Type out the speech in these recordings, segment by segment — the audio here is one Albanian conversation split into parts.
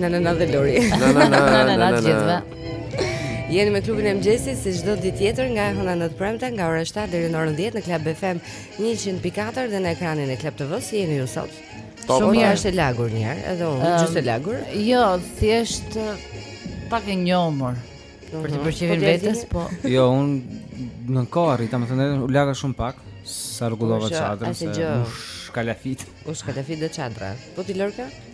Na na na dhe Lori. Na na na na na të gjithëve. Jeni me klubin e mëngjesit si çdo ditë tjetër nga e hëna në të premte nga ora 7 deri në orën 10 në Club FM 104 dhe në ekranin e Club TV si jeni ju sot. Po, Shumë mirë është e lagur një herë, edhe unë um, gjithë e lagur. Jo, thjesht pak e njomur. Për të përqevin po, vetës, po... Jo, unë në kari, ta më thënë, u laga shumë pak, sa rregullova çadrën, se u shkalafit. U shkalafit dhe çadra. Po ti lërka?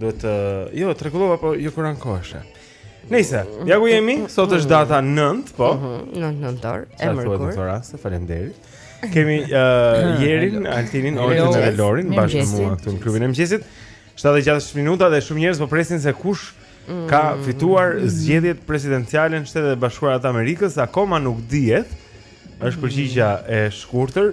Duhet të, jo, ta rregullova, po ju kur ankoheshe. Nëse, ja ku jemi, sot është data 9, po. 9 mhm, nëntor, e mërkur. Sot është data, faleminderit. Kemi uh, Jerin, Altinin, Olden dhe Lorin bashkë me mua këtu në klubin e mëngjesit. 7 e 6 minuta dhe shumë njerëz po presin se kush mm. ka fituar zgjedhjet presidenciale në Shtetet e Bashkuara të Amerikës, akoma nuk dihet. Është përgjigja e shkurtër.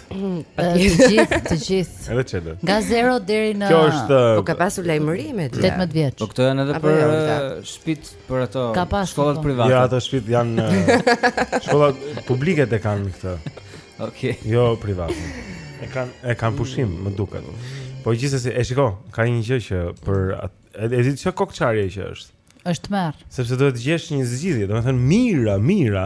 Të gjithë, të gjithë. Edhe çelë. Nga 0 deri në Kjo është Po ka pasur lajmërime ti. 18 vjeç. Po këto janë edhe për jo, shtëpit për ato shkollat po. private. Ja, ato shtëpit janë shkollat publike të kanë këtë. Okej. Jo private. E kanë e kanë pushim, më duket. Po gjithsesi, e shiko, ka një gjë që për e di çka kokçarje që është. Është tmerr. Sepse duhet të gjesh një zgjidhje, domethënë mijëra, mijëra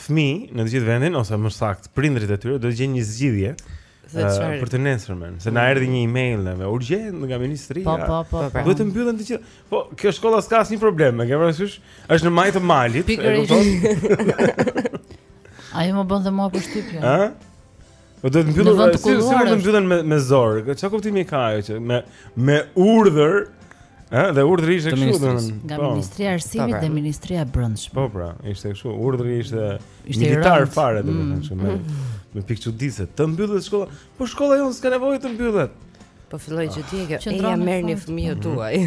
fëmijë në të gjithë vendin ose më saktë prindërit e tyre duhet të gjejnë një zgjidhje uh, për të nesërmen, se na mm. erdhi një email neve urgjent nga ministria. Po, po, po, po. Duhet të mbyllen të gjitha. Po, kjo shkolla s'ka asnjë problem, e ke parasysh? Është në majë të malit, e kupton? Ai më bën dhe mua përshtypje. Ë? Po do të mbyllen, në si, si mund të mbyllen me me zor? Ça kuptimi ka ajo që me me urdhër, ë, dhe urdhri ishte kështu domethënë. Nga po. Ministria e Arsimit dhe Ministria e Brendshme. Po pra, ishte kështu. Urdhri ishte, ishte militar rënd. fare domethënë, mm. me mm. me pikëçuditëse. Të mbyllet shkolla. Po shkolla jonë s'ka nevojë të mbyllet. Po filloi që ti e ke. Ejani merrni fëmijët tuaj.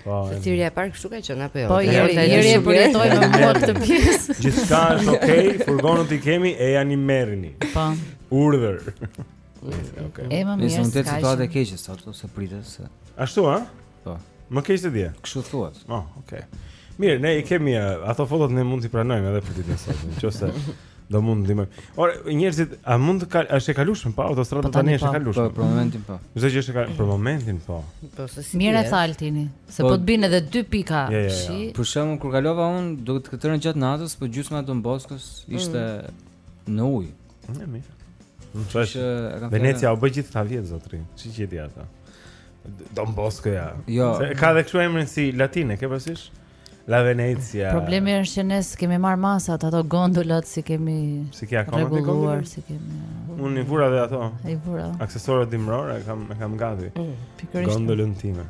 Po. Thirrja e parë kështu ka qenë apo jo? Po, Jeri, Jeri e përjetoi me mua këtë pjesë. Gjithçka është okay, furgonët i kemi ejani merrini. Po. Urdhër. Okay. E më mirë. Se sot është situatë e keqe sot ose pritet se. Ashtu a? Po. Më keq se dje. Kështu thuhet. Oh, okay. Mirë, ne i kemi ato fotot ne mund t'i pranojmë edhe për ditën e sotme, nëse do mund ndihmë. Ora, njerëzit, a mund të kal, është e kalueshme pra autostrada po tani është e kalueshme. Po, për momentin po. Çdo gjë është e kalueshme për momentin po. Po, se si. Mirë e tha Altini, se po, po të bien edhe dy pika. Ja, ja, ja. Për shembull kur kalova un, duke u kthyer gjatë natës, po gjysma e Don Boskos ishte mm. në ujë. Ne mirë. Nuk thash. Venecia u bë gjithë ato vjet zotri. Ç'i gjeti ata? Don Bosko ja. Jo. Se ka edhe kështu emrin si latine, ke parasysh? La Venezia. Problemi është që ne s'kemi marrë masat, ato gondolat s'i kemi, s'i ke akoma ti gondola? S'i kemi. Unë i vura dhe ato. I vura. Aksesorët dimrore kam e kam gati. Mm, pikërisht. Gondolën time.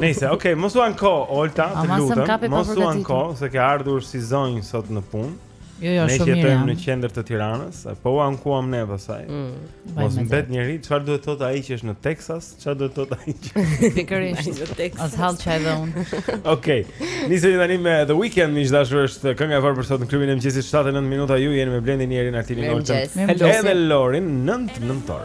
Nëse, okay, mos u anko, Olta, të lutem. Mos u anko se ke ardhur si zonjë sot në punë. Jo, jo, shumë mirë. Ne jetojmë në qendër të Tiranës, po u ankuam ne pastaj. Mm, Mos mbet njeri, çfarë duhet thotë ai që është në Texas? Çfarë duhet thotë ai që është në Texas? As hall çaj dhe unë. Okej. Nisemi tani me The Weeknd, miq të dashur, është kënga e parë për sot në klubin e mëngjesit 79 minuta. Ju jeni me Blendin, Jerin, Altinin, Oltën edhe Lorin, 9 nëntor.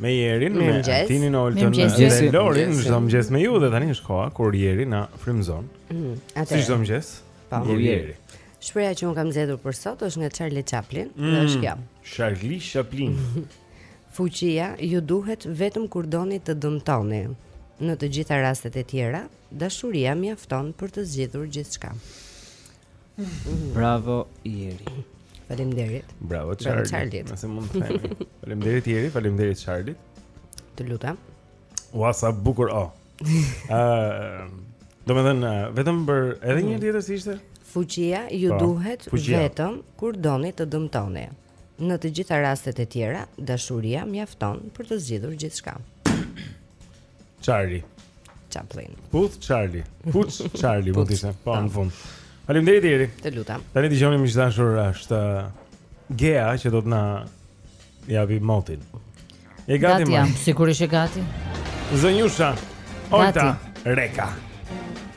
me Jerin, me Altinin Oltën dhe Lorin, çdo mëngjes me ju dhe tani është koha kur Jeri na frymëzon. Mm, atë. Si çdo mëngjes? Pa po. Jeri. Shprehja që unë kam zgjedhur për sot është nga Charlie Chaplin, mm, dhe është kjo. Charlie Chaplin. Fuqia ju duhet vetëm kur doni të dëmtoni. Në të gjitha rastet e tjera, dashuria mjafton për të zgjidhur gjithçka. Bravo Jeri. Faleminderit. Bravo Charlie. Charlie. Nëse mund të themi. Faleminderit Jeri, faleminderit Charlie. Të lutem. Ua sa bukur o. Ëh, uh, domethënë uh, vetëm për edhe një mm. tjetër si ishte? Fuqia ju po, duhet fuqia. vetëm kur doni të dëmtoni. Në të gjitha rastet e tjera, dashuria mjafton për të zgjidhur gjithçka. Charlie. Chaplin. Puth Charlie. Puth Charlie, mund të ishte. Po, në fund. Faleminderit Jeri. Të lutem. Tani dëgjoni miq të dashur është uh, Gea që do të na japi motin. Je gati, gati jam, sigurisht je gati. Zonjusha Olta Reka.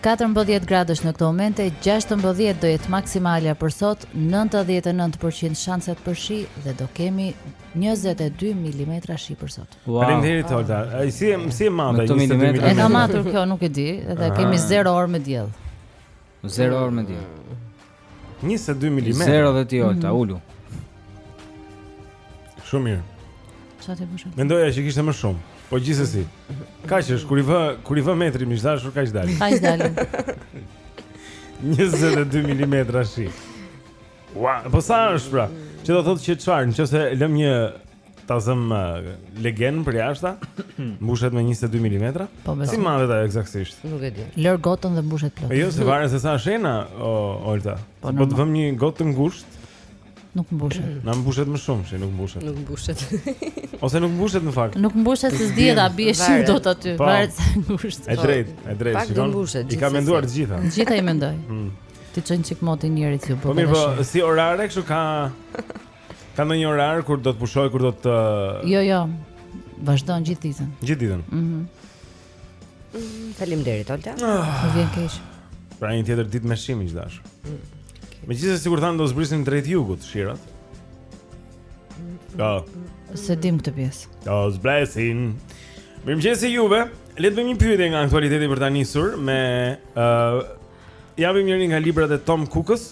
14 gradë është në këto momente, 16 do jetë maksimalja për sot, 99% shanset për shi dhe do kemi 22 mm shi për sot. Wow. Faleminderit Olta. Ai si e si e madhe 22 mm. E ka matur kjo, nuk e di, dhe Aha. kemi 0 orë me diell. 0 orë me diell. 22 mm. Zero dhe ti Olta, mm. ulu. Shumë mirë. Çfarë të bësh? Mendoja që kishte më shumë. Po gjithsesi. Kaq është kur i vë kur i vë metrin miq të dashur kaq del. Kaq del. 22 mm shi. Ua, po sa është pra? Që do thotë që çfarë, nëse lëm një ta zëm uh, legen përjashta, mbushet me 22 mm. Po, si e mat ata ekzaktësisht? Nuk e di. Lër gotën dhe mbushet plot. Jo, se varet se sa është ena, o Olta. Po, po të vëm një gotë të ngushtë. Nuk mbushet. Na mbushet më shumë, si nuk mbushet. Nuk mbushet. Ose nuk mbushet në fakt. Nuk mbushet se s'di ta biesh shumë dot aty, po. varet sa e ngushtë. E drejtë, e drejtë, shikon. I ka menduar të gjitha. Të gjitha i mendoj. Mm. Ti shiko çik motin Jeri ti, po. Po mirë, po si orare kështu ka Ka ndonjë orar kur do të pushojë, kur do të Jo, jo. Vazhdon gjithë ditën. Gjithë ditën. Mhm. Mm mm, Faleminderit Olta. Ah. Më vjen keq. Pra një tjetër ditë me shi miq të dashur. Mm. Megjithëse sikur thanë do zbresin drejt jugut shirat. Ka. S'e di këtë pjesë. Do zbresin. Mirëmëngjes juve. Le të bëjmë një pyetje nga aktualiteti për ta nisur me ë uh, ia japim njërin nga librat e Tom Kukës.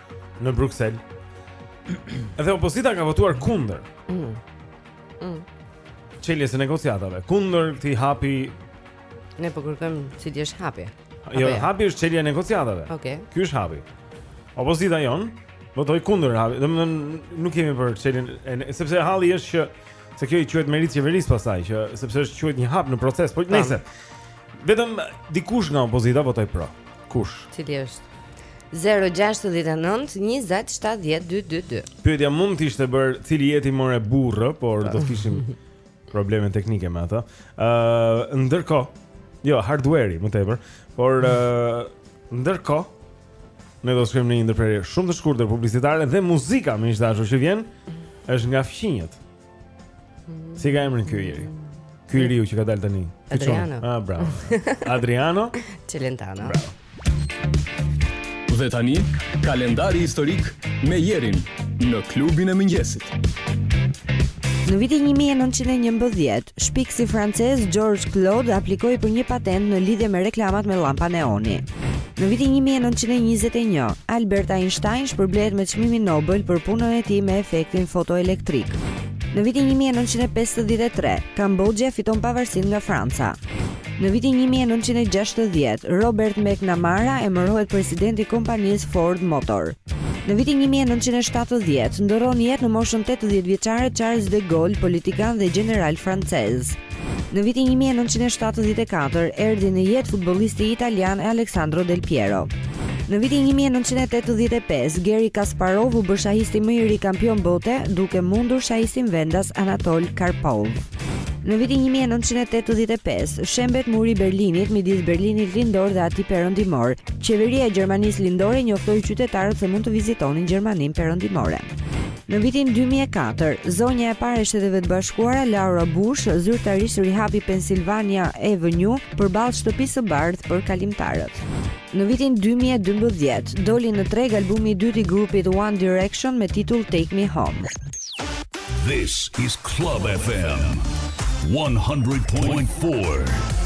në Bruksel. Edhe opozita ka votuar kundër. Mm. Mm. Çeljes së negociatave, kundër këtij hapi. Ne po kërkojmë cili është hapi. Jo, jo, hapi është çelja e negociatave. Okej. Okay. Ky është hapi. Opozita jonë votoi kundër hapit. Domethënë nuk jemi për çeljen e sepse halli është që se kjo i quhet meritë qeverisë pastaj që sepse është quhet një hap në proces, po nëse Vetëm dikush nga opozita votoi pro. Kush? Cili është? 0692070222 Pyetja mund të ishte bërë cili je ti more burrë, por do të kishim probleme teknike me atë. Uh, ndërkohë, jo, hardware-i, më tepër, por uh, ndërkohë, ne do të shkojmë në një ndërprerje shumë të shkurtër publicitare dhe muzika, miq të dashur që vjen, është nga fqinjët. Si ka emrin ky i riu? Ky i riu që ka dalë tani. Adriano. Ah, bravo. Adriano Celentano. Bravo. Dhe tani, kalendari historik me Jerin në klubin e mëngjesit. Në vitin 1911, shpikësi francez Georges Claude aplikoi për një patent në lidhje me reklamat me llampa neoni. Në vitin një mijë e nëntëqind e njëzet e një, Albert Einstein shpërblehet me çmimin Nobel për punën e tij me efektin fotoelektrik. Në vitin një mijë e nëntëqind e pesëdhjetë e tre, Kamboxhia fiton pavarësinë nga Franca. Në vitin një mijë e nëntëqind e gjashtëdhjetë, Robert McNamara emërohet president i kompanisë Ford Motor. Në vitin një mijë e nëntëqind e shtatëdhjetë, ndërron jetë në moshën tetëdhjetë vjeçare Charles de Gaulle, politikan dhe gjeneral francez. Në vitin një mijë e nëntëqind e shtatëdhjetë e katër, erdhi në jetë futbollisti italian Alessandro Del Piero. Në vitin 1985, Geri Kasparov u bë shahisti më i ri kampion bote, duke mundur shahistin vendas Anatoli Karpov. Në vitin 1985, shembet muri i Berlinit midis Berlinit Lindor dhe atij Perëndimor. Qeveria e Gjermanisë Lindore njoftoi qytetarët se mund të vizitonin Gjermaninë Perëndimore. Në vitin 2004, zonja e parë e Shteteve të Bashkuara, Laura Bush, zyrtarisht rihapi Pennsylvania Avenue përballë Shtëpisë së Bardhë për kalimtarët. Në vitin 2012, doli në treg albumi i dytë i grupit One Direction me titull Take Me Home. This is Club FM 100.4.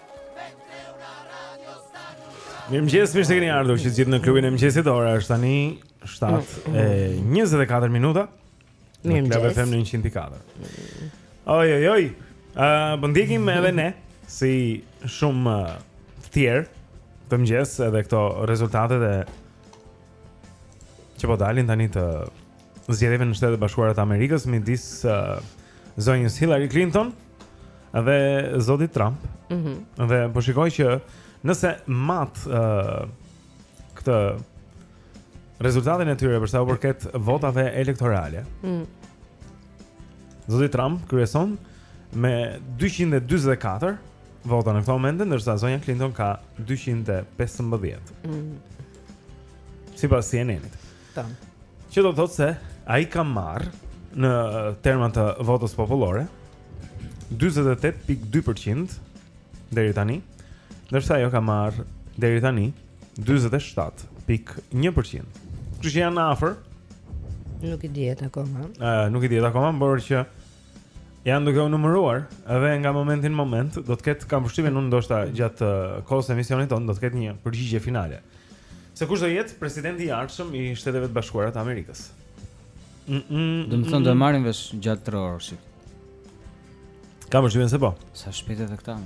Mirë mëngjes, mirë se keni ardhur të gjithë në klubin e mëngjesit Ora është tani 7 e 24 minuta Mirë mëngjes Në Club FM në 104 Oj, oj, oj uh, Po ndjekim po edhe ne Si shumë uh, të tjerë Këtë mëngjes edhe këto rezultatet Që po dalin tani të Zgjedhjeve në Shtetet e Bashkuara të Amerikës Midis uh, zonjës Hillary Clinton Mirë Dhe zotit Trump, ëh, mm -hmm. dhe po shikoj që nëse mat ë uh, këtë rezultatin e tyre për sa u përket votave elektorale. Ëh. Mm. Zoti Trump kryeson me 244 vota në këto momente, ndërsa zonja Clinton ka 215. Mm. Sipas CNN-it. Tan. Që do të thotë se ai ka marrë në terma të votës popullore 48.2% deri tani, ndërsa ajo ka marrë deri tani 47.1%. Kështu që janë afër. Nuk i dihet akoma. Ëh, uh, nuk i dihet akoma, por që Janë duke u numëruar edhe nga momenti në moment do të ketë kam përshtypjen unë ndoshta gjatë uh, kohës së emisionit tonë do të ketë një përgjigje finale. Se kush do jetë presidenti i ardhshëm i Shteteve të Bashkuara të Amerikës? Mm -mm, do të thotë do e marrim vesh gjatë 3 orësh. Kam përshtypjen se po. Sa shpejt edhe këta.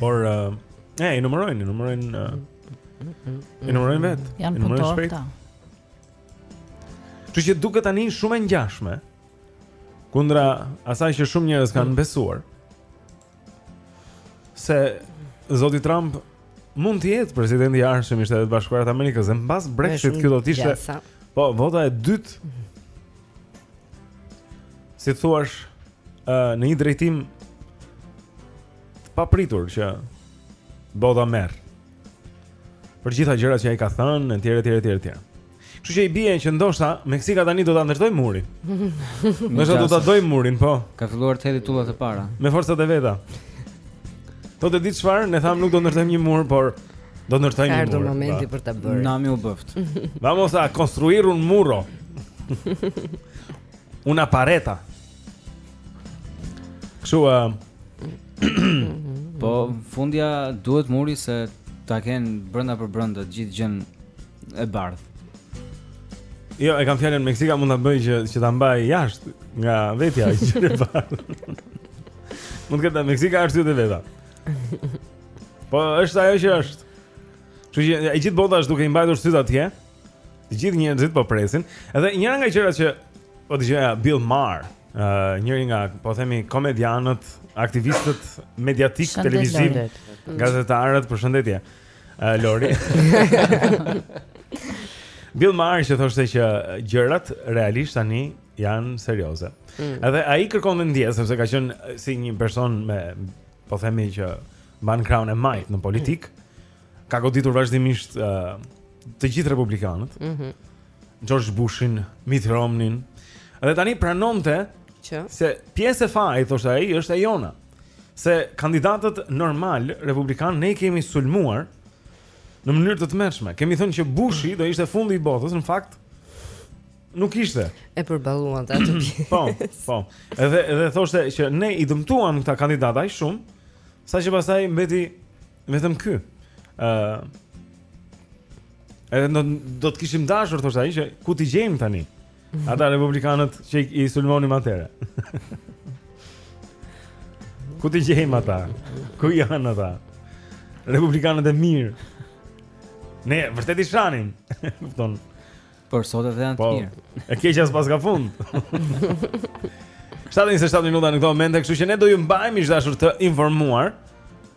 Por uh, e i numërojnë, i numërojnë uh, i numërojnë vetë. Janë punëtorë. Kështu që duket tani shumë e ngjashme. Kundra asaj që shumë njerëz kanë mm. besuar se zoti Trump mund të jetë presidenti i ardhshëm i Shteteve të Bashkuara të Amerikës, dhe mbas Brexit kjo do të ishte po vota e dytë. Si të thuash, uh, në një drejtim të papritur që bota merr. Për gjitha gjërat që ai ka thënë, etj, etj, etj. Kështu që i bie që ndoshta Meksika tani do ta ndërtojë murin. Ndoshta do ta dojë murin, po. Ka filluar të hedhë tullat e para. Me forcat e veta. Po ta dish çfarë, ne thamë nuk do ndërtojmë një mur, por do ndërtojmë një mur. Ka ardhur momenti për ta bërë. Nami u bëftë. Vamos a construir un muro. Una pareta. Kështu ë Po fundja duhet muri se ta kenë brenda për brenda gjithë gjën e bardhë. Jo, e kam fjalën Meksika mund ta bëjë që që ta mbajë jashtë nga vetja racën e bardhë. mund të ketë Meksika arsye të veta. Po është ajo që është. Kështu që e gjithë bota është duke i mbajtur sytë atje. Të gjithë njerëzit po presin. Edhe njëra nga gjërat që po dëgjoja Bill Maher, uh, njëri nga po themi komedianët, aktivistët mediatik televiziv, gazetarët, përshëndetje. Uh, Lori. Bill Maher që thoshte që gjërat realisht tani janë serioze. Mm. Edhe ai kërkonte ndjesë sepse ka qenë eh, si një person me po themi që mban krahun e majtë në politikë. Mm. Ka goditur vazhdimisht uh, të gjithë republikanët. Mhm. Mm George Bushin, Mitt Romneyn. Edhe tani pranonte që se pjesë e fajit thoshte ai është e jona. se kandidatët normal republikan ne i kemi sulmuar në mënyrë të tmerrshme. Kemi thënë që Bushi do ishte fundi i botës, në fakt nuk ishte. E përballuam atë pjesë. Po, po. Edhe edhe thoshte që ne i dëmtuam këta kandidatë aq shumë, saqë pastaj mbeti vetëm ky. ë Edhe do, do të kishim dashur thoshte ai që ku t'i gjejmë tani? Ata republikanët që i sulmonim atëre. Ku t'i gjejmë ata? Ku janë ata? Republikanët e mirë. Ne vërtet i shanim. Kupton? Por sot edhe janë të po, mirë. Po. E keqja s'paska fund. 7 e 27 minuta në këto momente, kështu që ne do ju mbajmë miq të dashur të informuar.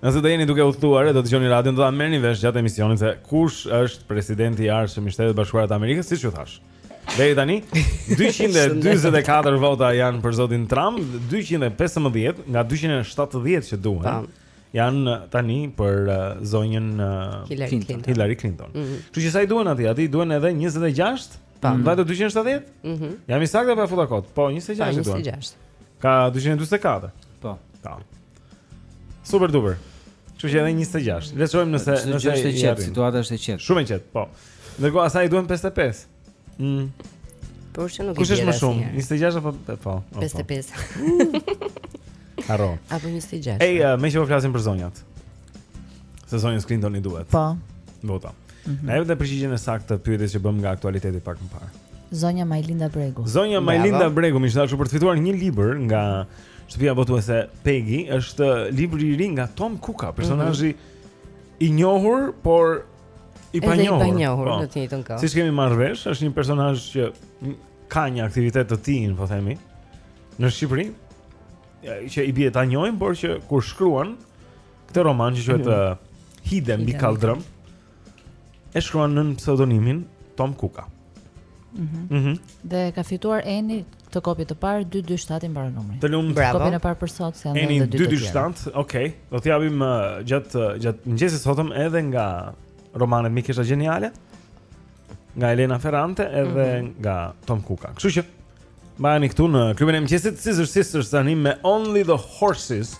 Nëse do jeni duke udhëtuar e do të dëgjoni radion, do ta merrni vesh gjatë emisionit se kush është presidenti i ardhshëm i Shteteve të Bashkuara të Amerikës, siç ju thashë. Deri tani 244 vota janë për zotin Trump, 215 nga 270 që duhen. Tam. Janë uh, tani për uh, zonjën uh, Hillary Clinton. Clinton. Hillary Clinton. Mm -hmm. Kështu që sa i duhen atij? Atij duhen edhe 26? Po. Mm -hmm. Vajtë 270? Mhm. Mm Jam i saktë apo e futa kot? Po, 26 i duhen. 26. Ka 244. Po. Ka. Super duper. Kështu që edhe 26. Le të shohim nëse nëse është e qetë, situata është e qetë. Shumë e qetë, po. Ndërkohë asaj i duhen 55. Mm. Por që nuk e di. Kush është më shumë? 26 apo po? 55. Arro. Apo 26. Ej, uh, meqë po flasim për zonjat. Se zonjës Clinton i duhet. Po. Vota. Mm -hmm. Na jepet përgjigjen e saktë të pyetjes që bëmë nga aktualiteti pak më parë. Zonja Majlinda Bregu. Zonja Majlinda Bregu me shans për të fituar një libër nga Shtëpia botuese Pegi është libri i ri nga Tom Kuka, personazhi mm -hmm. i njohur, por i panjohur. Edhe i panjohur po, në të njëjtën kohë. Siç kemi marrë vesh, është një personazh që ka një aktivitet të tij, po themi, në Shqipëri, që i bie ta njohim, por që kur shkruan këtë roman që quhet mm -hmm. Hide mbi kalldrëm, e shkruan nën pseudonimin Tom Kuka. Mhm. Mm mhm. Mm dhe ka fituar Eni të kopjen e parë 227 i mbaron numri. Të lumtë. Bravo. Kopjen e parë për sot se janë edhe 227. Okej. Okay. Do t'i japim uh, gjatë uh, gjatë mëngjesit sotëm edhe nga romanet Mikesha Gjeniale nga Elena Ferrante edhe mm -hmm. nga Tom Kuka. Kështu që mbajeni këtu në klubin e mëngjesit Scissor Sisters tani me Only the Horses.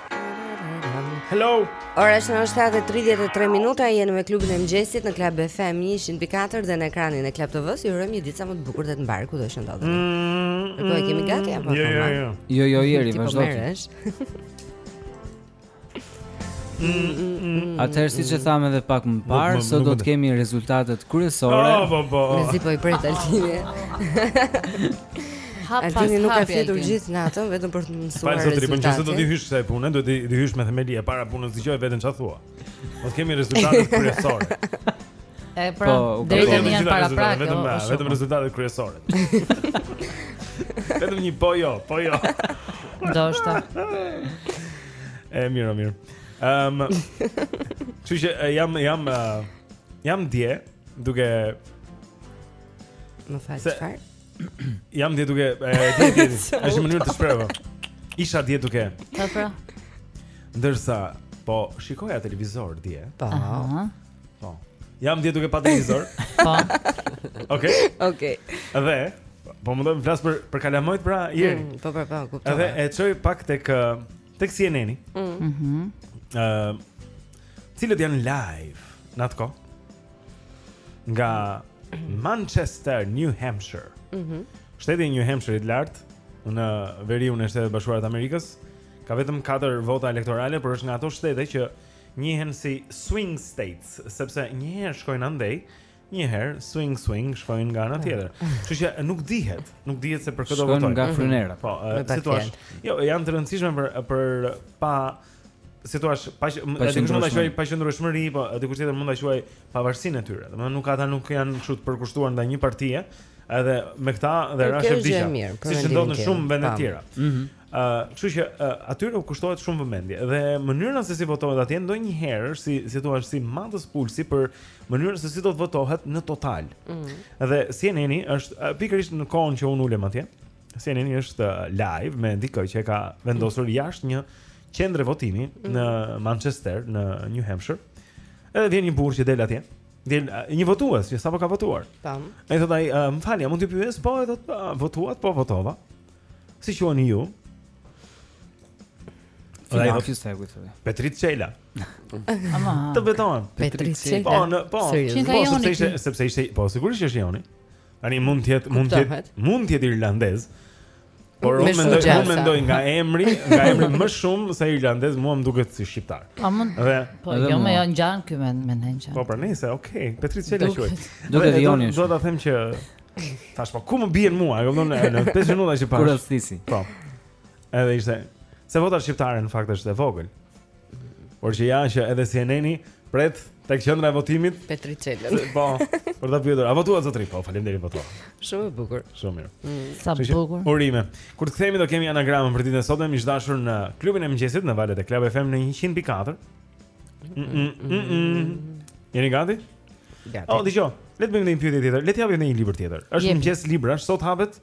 Hello. Ora është 7:33 minuta, jemi me klubin e mëngjesit në Club FM 104 dhe në ekranin e Club TV-s. Ju urojmë një ditë sa më të bukur dhe të mbarë kudo të ndodheni. Mm, po e kemi gati apo? Jo, jo, jo. Jo, jo, jeri, po vazhdo. Atëherë siç e thamë edhe pak më parë, sot do të kemi rezultatet kryesore. Po, po, po. Mezi po i pret altinje. Hap pas hapi. Ai nuk ka fjetur gjithë natën vetëm për të mësuar. Falë zotëri, po nëse do të hysh kësaj pune, do t'i hysh me themeli e para punës dëgjoj vetëm çfarë thua. Mos kemi rezultate kryesore. E pra, po, deri po, tani po, janë para prake, vetëm jo, vetëm rezultatet kryesore. Vetëm një po jo, po jo. Ndoshta. E mirë, mirë. Ehm. Um, Ç'u ç'i jam jam jam dje duke më fal çfarë? Jam dje duke, e di, di, di. Është një mënyrë të shprehuri. Isha dje duke. Po pra. Ndërsa po shikoja televizor dje. Po. Po. Jam dje duke pa televizor. Po. Okej. Okej. Dhe po mundohem të flas për për kalamojt pra ieri. Mm, po pra, po, kuptoj. Edhe e çoj pak tek tek CNN-i. Mm. Mhm. Ëh. Cilët janë live në atë kohë? nga Manchester, New Hampshire. Mhm. Mm Shteti i New Hampshire-it lart në veriun e Shteteve të Bashkuara të Amerikës ka vetëm 4 vota elektorale, por është nga ato shtete që njihen si swing states, sepse një herë shkojnë andej, një herë swing swing shkojnë nga ana tjetër. Kështu që nuk dihet, nuk dihet se për kë do Shkojnë votojnë. nga fryn era. Po, e, Me si thua? pakjetë. Jo, janë të rëndësishme për për pa si thua, paqëndrueshmëri, paqëndrueshmëri, po dikush tjetër mund ta quaj pavarësinë e tyre. Domethënë nuk ata nuk janë kështu të përkushtuar ndaj një partie, edhe me këta dhe rashë e vdika. Siç ndodh në shumë vende të tjera. Ëh, mhm. kështu që atyre u kushtohet shumë vëmendje dhe mënyra se si votohet atje ndonjëherë është si si thua si matës pulsi për mënyrën se si do të votohet në total. Ëh. Mhm. Dhe CNN-i është pikërisht në kohën që unë ulem atje. CNN-i është uh, live me dikë që e ka vendosur mm. jashtë një qendre votimi mm. në Manchester, në New Hampshire. Edhe vjen një burrë që del atje. Del uh, një votues që sapo ka votuar. Tam. Ai thotë ai, uh, "Më falni, mund të pyes?" Po, ai thotë, uh, "Votuat, po votova." Si quheni ju? Ai do të thëjë kujt. Petrit Çela. Ama. Të betohem. Petrit Çela. Po, po. Sepse ishte, sepse ishte, po sigurisht që është joni. Tani mund të jetë, mund të jetë, mund të jetë irlandez. Por unë mendoj, unë mendoj nga emri, nga emri më shumë se irlandez, mua më duket si shqiptar. Po mund. Dhe po jo më janë ngjan këtu me me ndonjë. Po pra nëse, okay, Petrit Çela quhet. Do të vijoni. Do ta them që tash po ku më bien mua, e kupton në 5 minuta që pa. Kur rastisi. Po. Edhe ishte se vota shqiptare në fakt është e vogël. Por që ja që edhe CNN-i pret tek qendra e votimit Petrit Çelën Po, për ta pyetur A votuat zotri? Po, faleminderit votova Shumë e bukur Shumë mirë mm, Sa Shushe, bukur Urime Kur të kthehemi do kemi anagramën për ditën e sotme miq të dashur në klubin e mëngjesit Në valët e Club FM në 100.4 mm, mm, Jeni gati? Gati O, oh, dëgjo Le të bëjmë dhe një pyetje tjetër Le të japim dhe një libër tjetër është mëngjes librash Sot hapet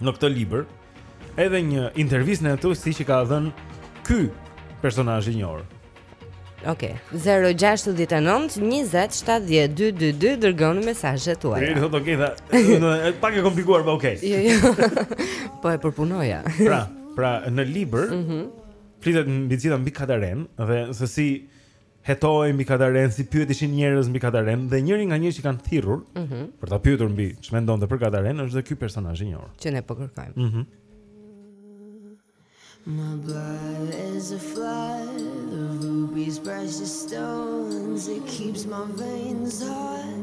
në këtë libër edhe një intervistë në hetuesi që ka dhënë ky personazh i njohur. Okej. Okay. 069 20 70 222 dërgoni mesazhet tuaja. Mirë, thotë okay, tha. Unë pak e komplikuar, po okay. Jo, jo. Po e përpunoja. Pra, pra në libër, mhm. Mm flitet mbi cita mbi Kadarenë dhe se si Hetohej mbi Kadarenë si pyeteshin njerëz mbi Kadarenë dhe njëri nga njerëzit që kanë thirrur mm -hmm. për ta pyetur mbi ç'mendonte për Kadarenë është dhe ky personazh i njohur. Që ne po kërkojmë. Mhm. Mm My blood is a flood of rubies, precious stones. It keeps my veins hot.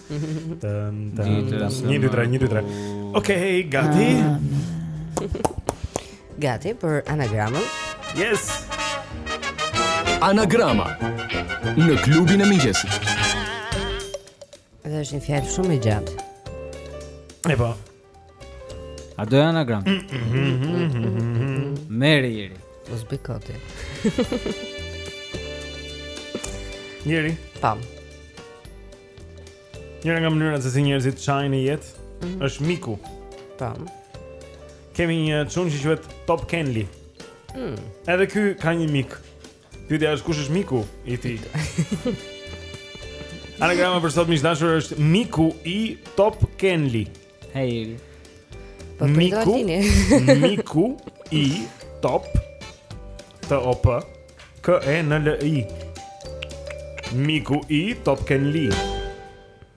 Tan tan. Një dy tre, një dy tre. Okej, gati. Gati për anagramën. Yes. Anagrama në klubin e mëngjesit. Dhe është një fjalë shumë e gjatë. E po. A doni anagramë? Meri jeri. Mos bëj kote. Njeri, pam. Njëra nga mënyrat se si njerëzit çajnë në jetë mm -hmm. është miku. Pam. Kemi një çun që quhet Top Kenli. Mm. Edhe ky ka një mik. Pyetja është kush është miku i tij? Anagrama për sot miq të dashur është miku i Top Kenli. Hej. Po miku, miku i Top T O P K E N L I. Miku i Top Kenli.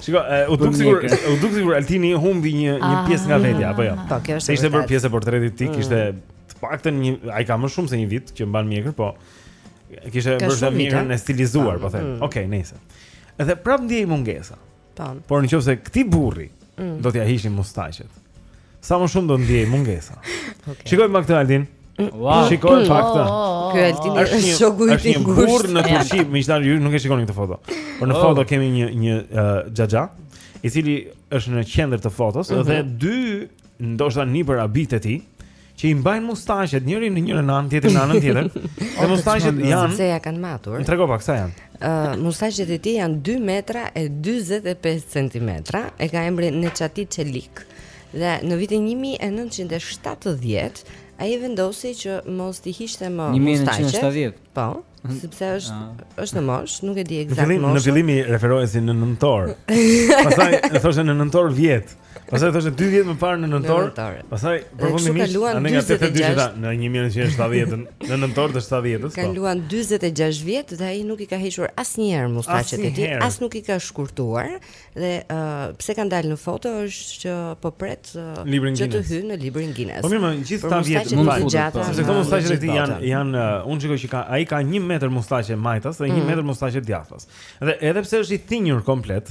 Shiko, u duk sikur, u duk sikur Altini humbi një një ah, pjesë nga vetja apo jo. Po, kjo është. Ishte bërë pjesë e portretit tij, mm. kishte të paktën një ai ka më shumë se një vit që mban mjekër, po kishte bërë mjekrën e stilizuar, po them. Mm. Okej, nice. Edhe prap ndjehej mungesa. Tan. Por nëse këtij burri mm. do t'ia hiqnin mustaqet. Sa më shumë do ndjehej mungesa. Okay. Shikoje këtë Altin. Wow. Shikoje këtë. Oh, oh, oh, Ky Altin është një shoku i tij. Është një burrë në Turqi, domethënë ju nuk e shikoni këtë foto. Por në foto kemi një një xhaxha, i cili është në qendër të fotos mhm. dhe dy ndoshta nipër apo bijtë e tij që i mbajnë mustaqet njëri në njërën anë tjetri në anën tjetër. Dhe mustaqet janë se ja kanë matur. Më trego pak sa janë. Uh, mustaqet e tij janë 2 metra e 45 cm E ka emrin Nexhati Çelik Dhe në vitin 1970 Ai vendosi që mos t'i hiqte më mustaqet 1970? Po, sepse është, ah. është në moshë, nuk e di ekzakt moshën Në fillim i referohej si në nëntor Pastaj thoshte në nëntor vjet Pastaj thoshte dy vjet më parë në nëntor. Pastaj përfundimisht në nga 86 në 1970-ën, në nëntor të 70-s. Kanë po. kaluar 46 vjet dhe ai nuk i ka hequr asnjëherë mustaqet e tij, as nuk i ka shkurtuar dhe uh, pse kanë dalë në foto është që po pret uh, që të hyjë në librin Guinness. Po mirë, gjithë këta vjet mund të gjatë. Sepse këto mustaqet e tij janë janë uh, unë shikoj që ka ai ka 1 metër mustaqe majtas dhe 1 mm. metër mustaqe djathtas. Dhe edhe pse është i thinjur komplet,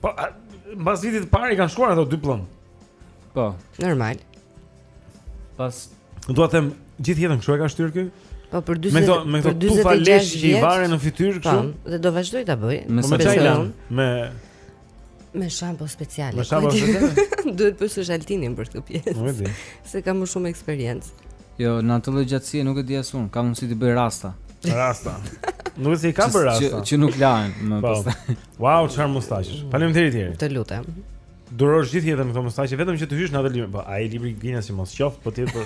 Po, mbas vitit të parë i kanë shkuar ato dy pëllëmbë. Po, normal. Pas, do të thotë gjithë jetën kështu e ka shtyrë ky. Po për 40 me këto me këto tufa lesh që i varen në fytyrë kështu. Po, dhe do vazhdojë ta bëjë. Me po, ç'i lan, me me shampo speciale. Me shampo speciale. Duhet të pyesësh Altinin për këtë pjesë. Nuk e di. Se ka më shumë eksperiencë. Jo, në atë lloj gjatësie nuk e di as unë, ka mundësi të bëjë rasta. Rasta. Nuk e di ka bërë rasta. Që, që nuk lahen më po. pastaj. Wow, çfarë mustaqesh. Faleminderit Jeri. Të lutem. Durosh gjithë jetën me këto mustaqe vetëm që të hysh në atë libër. Po ai libri Guinness mos qoftë, po ti po.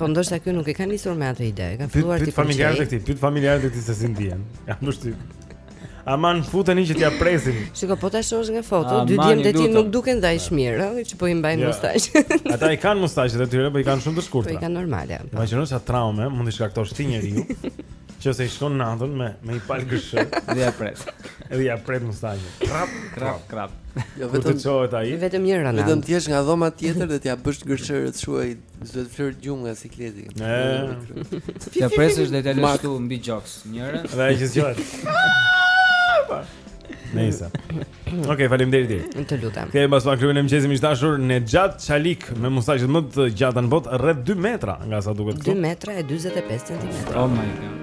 Po ndoshta ky nuk e ka nisur me atë ide, ka filluar ti. Pyet familjarët e këtij, pyet familjarët e këtij se si ndihen. Ja mbështesin. Aman futeni që t'ja presin. Shiko, po ta shohësh nga foto, dy djemtë e tij nuk duken dhe aq mirë, ëh, që po i mbajnë mustaqe. Ata i kanë mustaqet e tyre, po i kanë shumë të shkurtra. Po i kanë normale. Po. Imagjino sa traumë, mund t'i shkaktosh këtij njeriu. Në qoftë se i shkon natën me, me një palë gërshërë Dhe ja pret Dhe ja pret mustaqen Krap, krap, krap jo, Kur të çohet ai Vetëm njërën anë Vetëm të jesh nga dhoma tjetër dhe t'ia bësh gërshërët thuaj S'do të flerë gjumë nga sikleti E T'ia presësh dhe t'ia lësh këtu mbi gjoks Njërën Dhe kur të zgjohet Nëse. Okej, okay, faleminderit. Të lutem. Kthehemi pas pak në Klubin e Mëngjesit. Miq të dashur, Nexhat Çalik me mustaqet më të gjata në botë rreth 2 metra nga sa duket këtu. 2 metra e 45 cm. Oh my god.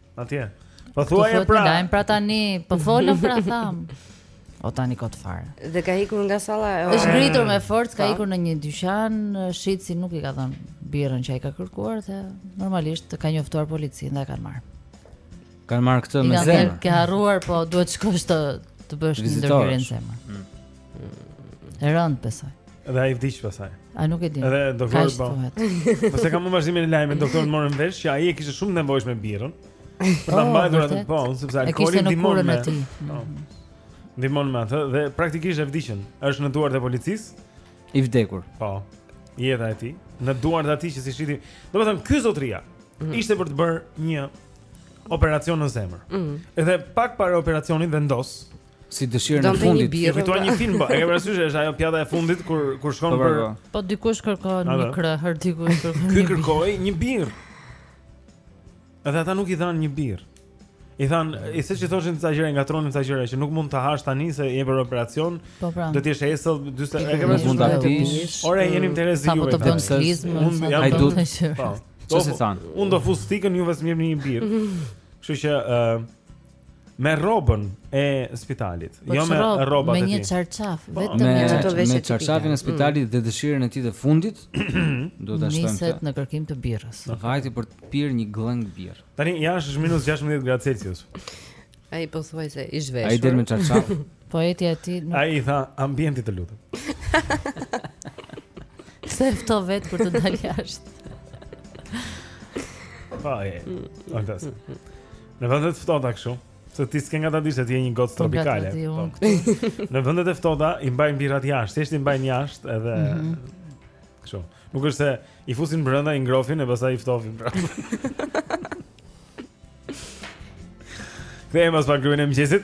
Atje. Po thuaj pra. Po thuaj pra tani, po folëm pra tham. O tani kot fare. Dhe ka ikur nga salla e. Është ngritur me forcë, ka po. ikur në një dyqan, shitësi nuk i ka dhënë birrën që ai ka kërkuar dhe normalisht ka njoftuar policinë dhe e kanë marrë. Kanë marrë këtë me zemër. Ke harruar, po duhet të shkosh të të bësh një ndërhyrje në zemër. Mm. E rëndë besoj. Dhe ai vdiq pastaj. A nuk e di. Edhe doktor po. Po s'e kam vazhdimin e lajmit, doktorët morën vesh që ai e kishte shumë të nevojshme birrën. Për ta oh, mbajtur atë po, sepse alkooli ndihmon me ti. Po. Ndihmon me atë dhe praktikisht e vdiqën. Është në duart e policisë. I vdekur. Po. Jeta e tij në duart e atij që s'i shiti. Domethënë ky zotria mhm. ishte për të bërë një operacion në zemër. Mhm. Edhe pak para operacionit vendos Si dëshirën e fundit. Ti fituan një film, po. E ke parasysh është ajo pjata e fundit kur kur shkon për Po dikush kërkon një krahër, dikush kërkon. Ky kërkoi një birrë. Edhe ata nuk i dhanë një birrë. I thanë, i se që thoshin të gjëra nga troni të gjëra që nuk mund të hash tani se je për operacion. Po pra. Do të jesh esëll 40 e kemi mund ta pish. Ore jeni në terezi ju. Apo të bën klizmë. Unë jam ai duhet të shë. Po. Çfarë thanë? Unë do fus thikën ju s'më jepni një birrë. Kështu që ë Me rrobën e spitalit, po jo me rrobat e tij. Me një çarçaf, po, vetëm me ato veshje. Me çarçafin e mm. spitalit mm. dhe dëshirën e tij të fundit, do ta shtojmë. Niset në kërkim të birrës. Vajti për të pirë një gllënjkë birrë. Tani jashtë është minus 16 gradë Celsius. Ai pothuajse i zhveshur. Ai del me çarçaf. Po eti aty. Nuk... Ai i tha ambientit të lutem. Se të fton vetë për të dalë jashtë. Po, e. Fantastik. Në vendet e ftohta kështu Se ti s'ke nga ta di se ti je një gocë tropikale po. Në vendet e ftohta i mbajnë birrat jashtë Thjesht i mbajnë jashtë edhe mm -hmm. Kështu Nuk është se i fusin brenda, i ngrofin e pastaj i ftofin brenda Kthehemi pas pak në Klubin e Mëngjesit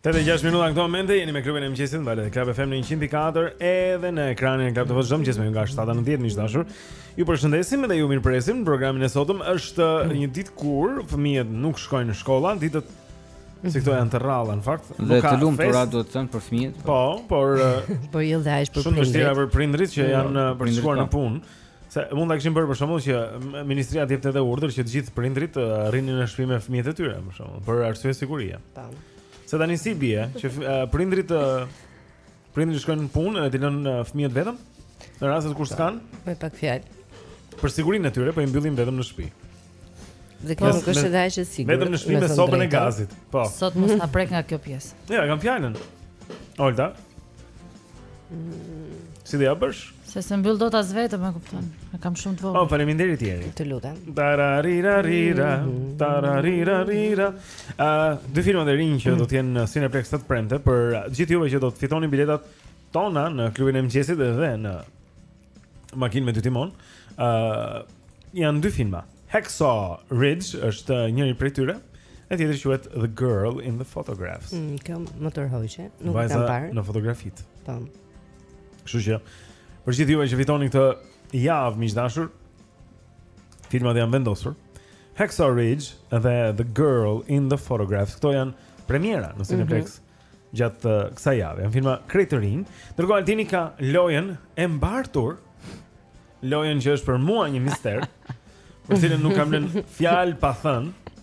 Tetë e gjashtë minuta në këto momente, jeni me klubin e mëngjesit në valët e Club FM në 104 edhe në ekranin e Club Television çdo mëngjes nga 7 në 10 miq të dashur. Ju përshëndesim edhe ju mirëpresim në programin e sotëm është një ditë kur fëmijët nuk shkojnë në shkolla, ditët si këto janë të rralla në fakt. Dhe të lumtura duhet thënë për fëmijët. Po, por... por jo dhe aq për prindërit. Shumë të vështira për prindërit që janë për të shkuar në punë. Se mund ta kishim bërë për shembull që ministria të jepte edhe urdhër që të gjithë prindrit të rrinin në shtëpi me fëmijët e tyre, për shembull, për arsye sigurie. Po. Se tani si bie që prindrit të prindrit shkojnë në punë dhe t'i lënë fëmijët vetëm? Në rastet kur s'kan, me pak fjalë. Për sigurinë e tyre, po i mbyllin vetëm në shtëpi. Dhe kjo nuk është edhe aq e sigurt. Vetëm në shtëpi me sobën e gazit. Po. Sot mos ta prek nga kjo pjesë. Jo, ja, kam fjalën. Olta. Mm. Si do ja bësh? Se s'e mbyll dot as vetëm, e kupton. E kam shumë të vogël. Oh, faleminderit ieri. Të lutem. Tararira rira, mm-hmm. tararira rira. Ë, uh, dy filma të rinj që do të jenë në Cineplex të premte për gjithë juve që do të fitoni biletat tona në klubin e mëngjesit dhe në makinë me dy timonë. Ë uh, janë dy filma. Hacksaw Ridge është njëri prej tyre. E tjetri quhet The Girl in the Photographs. Mm, kjo më tërhoqi, nuk e kam parë. Në fotografitë. Po. Kështu që për gjithë juve që fitoni këtë javë miq të dashur, filmat janë vendosur. Hacksaw Ridge dhe The Girl in the Photographs. Këto janë premiera në Cineplex. Mm -hmm. gjatë uh, kësaj jave. Janë filma krejt të rinj. Ndërkohë Altini ka lojën e mbartur. Lojën që është për mua një mister. Për cilën nuk kam lënë fjalë pa thënë.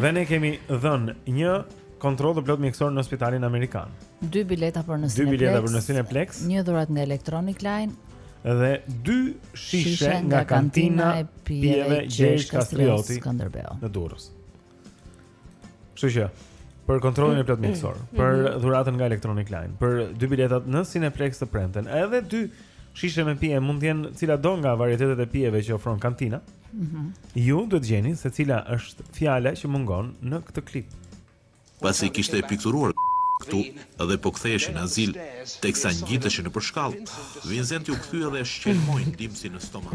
Dhe ne kemi dhënë një kontroll të plotë mjekësor në spitalin amerikan. Dy bileta për në Cineplex. Dy bileta për në Cineplex. Një dhuratë nga Electronic Line dhe dy shishe, shishe nga, nga kantina, kantina e pijeve Gjergj Kastrioti në Durrës. Kështu që për kontrollin e plotë mjekësor, mhm. për mhm. dhuratën nga Electronic Line, për dy biletat në Cineplex të premten, edhe dy shishe me pije mund të jenë cilatdo nga varietetet e pijeve që ofron kantina. Mhm. Ju duhet të gjeni se cila është fjala që mungon në këtë klip. Pasi kishte pikturuar këtu dhe po ktheheshin në azil teksa ngjiteshin nëpër shkallë, Vincenti u kthye dhe shqelmoi ndihmësin në stomak.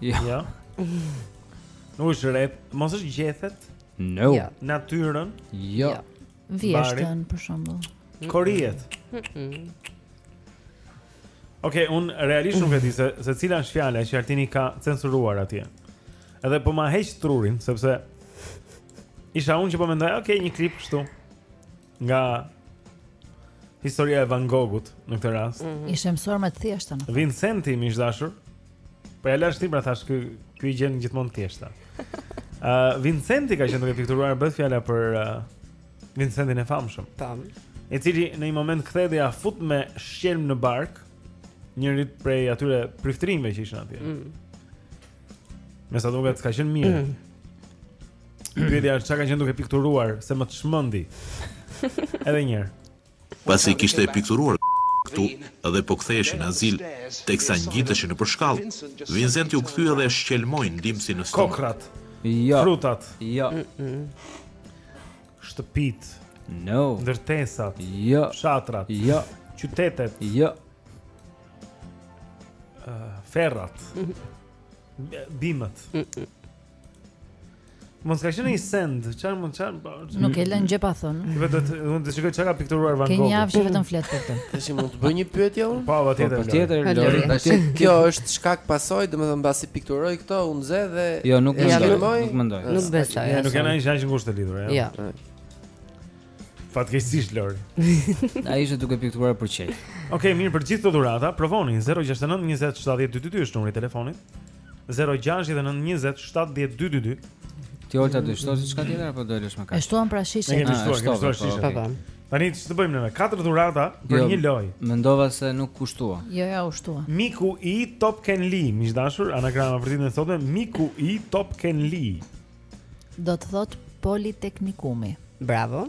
Jo. Jo. Nuk është rep, mos është gjethet. No. Jo. Natyrën. Jo. jo. Vjeshtën për shembull. Koriet. Ok, un realisht nuk e di se cila është fjala që Altini ka censuruar atje. Edhe po ma heq trurin sepse isha unë që po mendoja, ok, një klip kështu. nga historia e Van Gogut në këtë rast. Mm -hmm. Ishte mësuar më të thjeshtë në. Vincenti më i dashur. Po ja lash ti pra thash ky ky i gjen gjithmonë të thjeshta. Ë uh, Vincenti ka qenë duke pikturuar bëhet fjala për uh, Vincentin e famshëm. Tam. I cili në një moment kthehet dhe ja fut me shqelm në bark njërit prej atyre priftërinjve që ishin atje. Mm. Me sa duket ka qenë mirë. Mm. Pyetja është ça ka qenë duke pikturuar se më çmendi. Edhe një herë. Pasi kishte pikturuar këtu dhe po ktheheshin në azil, teksa ngjiteshin nëpër shkallë, Vincenti u kthye dhe shqelmoi ndihmësin në stomak. Kokrrat. Jo. Frutat. Jo. Shtëpitë. No. Ndërtesat. Jo. Fshatrat. Jo. Qytetet. Jo. Ferrat. Bimët. Mos ka qenë një send, çfarë mund çfarë bë? Po, nuk e lën gjë pa thënë. Ti vetëm mund të shikosh çka ka pikturuar Van Gogh. Ke një javë që vetëm flet për këtë. Tashi mund të bëj një pyetje unë? Po, patjetër. Po, patjetër. Tashi kjo është shkak pasojë, domethënë mbasi pikturoi këto, u nxe dhe Jo, nuk mendoj. Nuk mendoj. Nuk besoj. Ja, nuk kanë asnjë gjë ngushtë lidhur, ja. Jo. Fatkeqësisht Lori. Ai ishte duke pikturuar parcela. Okej, mirë për gjithë këto dhurata, provoni 069 20 70 222 është numri i telefonit. 069 20 70 222. Ti Olta do të shtosh diçka tjetër apo do e lësh me kaq? E shtuam pra shishe. Ne kemi ah, shtuar, kemi shtuar po, shishe. Po. Tani ç'të bëjmë ne? Katër dhurata për jo, një lojë. Mendova se nuk u shtua. Jo, ja u shtua. Miku i Top Ken Lee, miq të dashur, anagrama për ditën e sotme, Miku i Top Ken Lee. Do të thotë Politeknikumi. Bravo.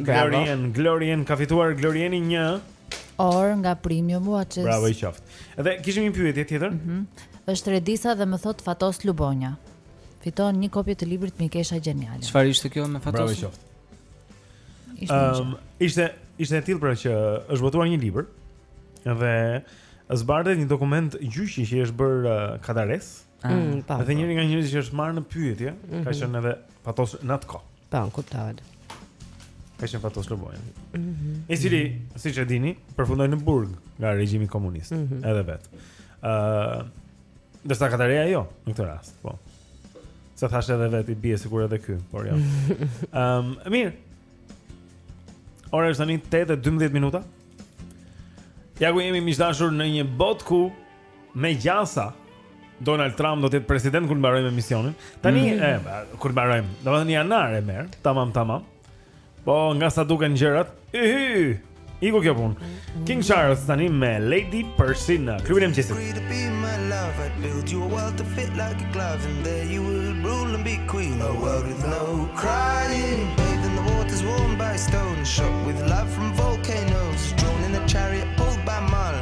Glorien, Glorien ka fituar Glorieni një orë nga Premium Watches. Bravo i qoftë. Dhe kishim një pyetje tjetër. Mhm. Mm është Redisa dhe më thotë Fatos Lubonja. Fiton një kopje të librit Mikesha Gjeniale. Çfarë ishte kjo me Fatos? Bravo i qoftë. Ishte um, ishte ishte e tillë pra që është botuar një libër dhe zbardhet një dokument gjyqi që i është bërë uh, Kadaresë. Ah. Mm, dhe njëri nga njerëzit që është marrë në pyetje, mm -hmm. ka mhm. qenë edhe Fatos në atë kohë. Po, e kuptova. Ka qenë Fatos Lubonja. Mm -hmm. I cili, siç e dini, përfundoi në burg nga regjimi komunist, mm -hmm. edhe vetë. Ëh, uh, ndërsa Kadareja jo në këtë rast, po. Se thashë edhe vetë i bie sikur edhe ky, por jo. Ëm, um, mirë. Ora është tani 8:12 minuta. Ja ku jemi miq të dashur në një botë ku Me gjasa Donald Trump do të jetë president kur mbarojmë emisionin. Tani mm -hmm. e kur të mbarojmë, domethënë janar e merr, tamam tamam. Po nga sa duken gjërat, yhy. Iku kjo punë. King Charles tani me Lady Percy në klubin e mëngjesit. Stones shot with love from volcanoes, drawn in a chariot pulled by Mars.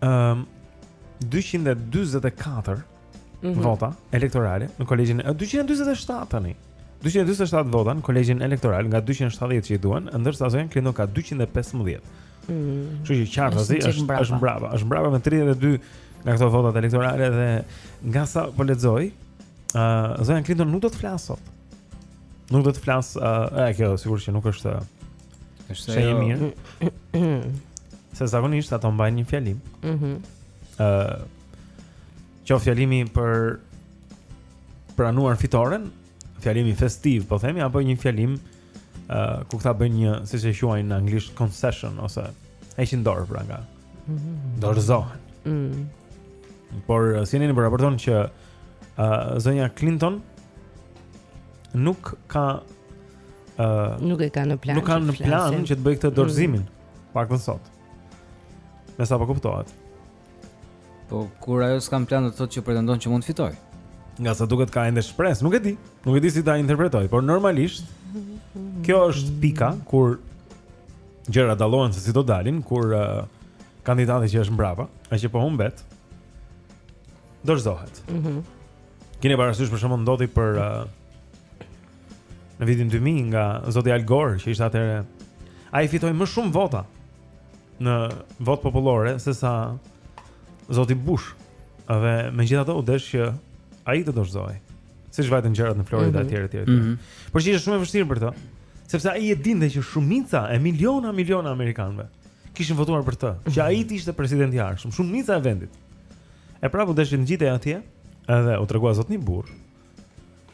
um, 244 mm -hmm. vota elektorale në kolegjin e 247 tani. 247 vota në kolegjin elektoral nga 270 që i duan, ndërsa zonja Clinton ka 215. Mm -hmm. Kështu që qartazi është mbrapa. është mbrapa, është mbrapa me 32 nga këto votat elektorale dhe nga sa po lexoj, ë uh, zonja Clinton nuk do të flasë sot. Nuk do të flas, uh, e kjo sigurisht që nuk është Është e mirë. Se zakonisht ato mbajnë një fjalim. Mhm. Mm ë uh, Qoftë fjalimi për pranuar fitoren, fjalimi festiv, po themi apo një fjalim ë uh, ku këta bëjnë një, siç e quajnë në anglisht concession ose heqin dorë pra nga. Mhm. Mm Dorëzohen. Mhm. Mm Por uh, CNN po raporton që uh, zonja Clinton nuk ka ë uh, nuk e ka në plan. Nuk ka në plan që të bëj këtë dorëzimin. Mm. Paktën sot. Me sa po kuptohet. Po kur ajo s'ka plan do të thotë që pretendon që mund të fitojë. Nga sa duket ka ende shpresë, nuk e di. Nuk e di si ta interpretoj, por normalisht kjo është pika kur gjërat dallohen se si do dalin, kur uh, kandidati që është mbrapa, ai që po humbet, dorëzohet. Mhm. Mm Kini parasysh për shembull ndodhi për uh, në vitin 2000 nga zoti Al Gore, që ishte atëherë ai fitoi më shumë vota në votë popullore se sa zoti Bush. Dhe megjithatë u desh që ai të dorëzohej. Siç vajtën gjërat në Florida etj etj. Por që ishte shumë e vështirë për të, sepse ai e dinte që shumica e miliona miliona amerikanëve kishin votuar për të, që ai të ishte presidenti i ardhshëm, shumica e vendit. E prapë u desh që ngjitej atje, edhe u tregua zotni burr,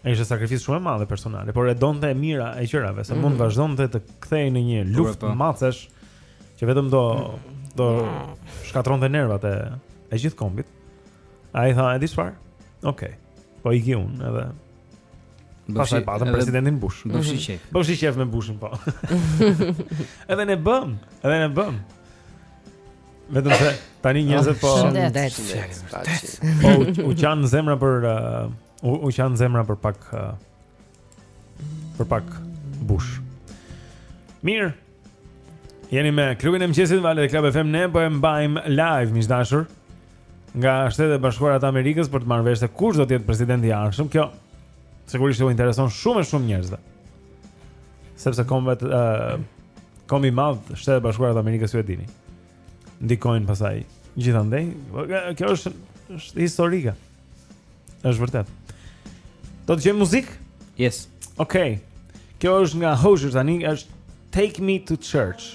E ishte sakrificë shumë e madhe personale, por e donte e mira e gjërave, se mm -hmm. mund mhm. vazhdonte të kthehej në një luftë po. macesh që vetëm do do shkatronte nervat e e gjithë kombit. Ai tha, "E di çfarë? Okej. Okay. Po iki unë edhe Pastaj patëm presidentin Bush. Boll qejf. Po ç'qejf me Bushin po. Edhe ne bëm, edhe ne bëm. Vetëm se tani ah, njerëzit po shëndet. Po u qan zemra për uh, u qan zemra për pak uh, për pak Bush. Mirë. Jeni me klubin e mëngjesit Vale dhe Club FM ne po e mbajmë live miq të dashur nga Shtetet e Bashkuara të Amerikës për të marrë vesh se kush do të jetë presidenti i ardhshëm. Kjo sigurisht u intereson shumë e shumë njerëzve. Sepse kombet ë uh, kombi i madh shtetet e bashkuara të Amerikës ju e dini. Ndikojnë pasaj gjithandej. Kjo është historike. Është vërtet. Do dëgjojmë muzikë? Yes. Okej. Okay. Kjo është nga Hozier tani, është Take Me to Church.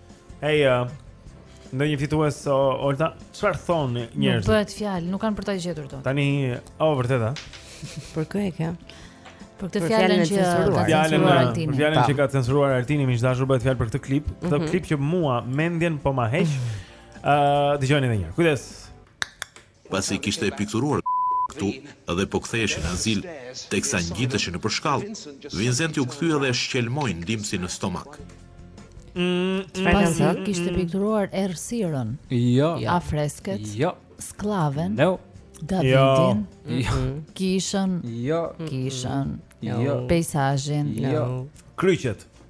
Hey, uh, ndonjë fitues o Olta, çfarë thon njerëzit? Nuk bëhet fjalë, nuk kanë për ta gjetur dot. Tani, o oh, vërteta. Për kë e ke? Për këtë fjalën që ka censuruar Altini. Fjalën që ka censuruar Altini, miq të dashur bëhet fjalë për këtë klip, këtë mhm. klip që mua mendjen po ma heq. Ëh, dëgjoni edhe një herë. Kujdes. pasi kishte pikturuar këtu dhe po ktheheshin në azil, teksa ngjiteshin nëpër shkallë, Vinsenti u kthye dhe e shqelmoi ndihmësin në stomak. Pasi kishte pikturuar errësirën, jo. afresket, jo. skllaven, no. Davidin, jo. jo. kishën, jo. kishën, jo. peisazhin, jo. kryqet,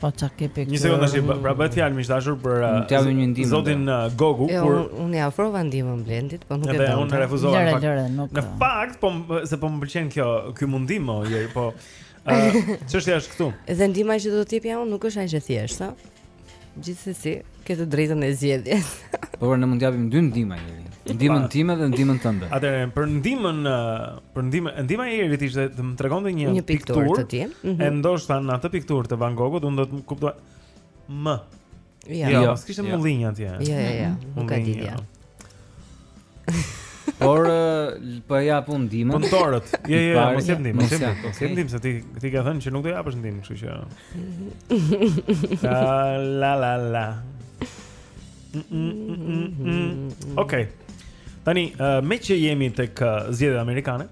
Po ça ke pikë. Një sekondë tash, pra bëhet fjalë miq të dashur për uh, zotin uh, Gogu, jo, kur unë ia ofrova ndihmën Blendit, po nuk e dëgjova. Unë refuzova. Lëre, lëre, nuk. Në fakt, po se po më pëlqen kjo, ky mundim Eri, po uh, çështja është këtu. Dhe ndihma që do të jepja unë nuk është aq e thjeshtë, ëh. Gjithsesi, Ke të drejtën e zgjedhjes. Po por ne mund të japim dy ndihma Eri. Ndihmën pra. time dhe ndihmën tënde. Atëherë për ndihmën për ndihmën, ndihma e Erit ishte të më tregonte një, një pikturë piktur të tij. Mm -hmm. E ndoshta në atë pikturë të Van Gogut unë do të kuptoj mos. Jo, jo, jo. s'kishte jo. mullinj atje. Jo, jo, jo. Nuk ka lidhje. Por po jap unë ndihmën. Punëtorët. Jo jo, mos jep ndihmë, mos jep ndihmë. Mos jep ndihmë se ti ti ke thënë që nuk do japësh ndihmë, kështu që. La la la. Mm, mm, mm, Okej. Tani, meqë jemi tek zgjedhjet amerikane,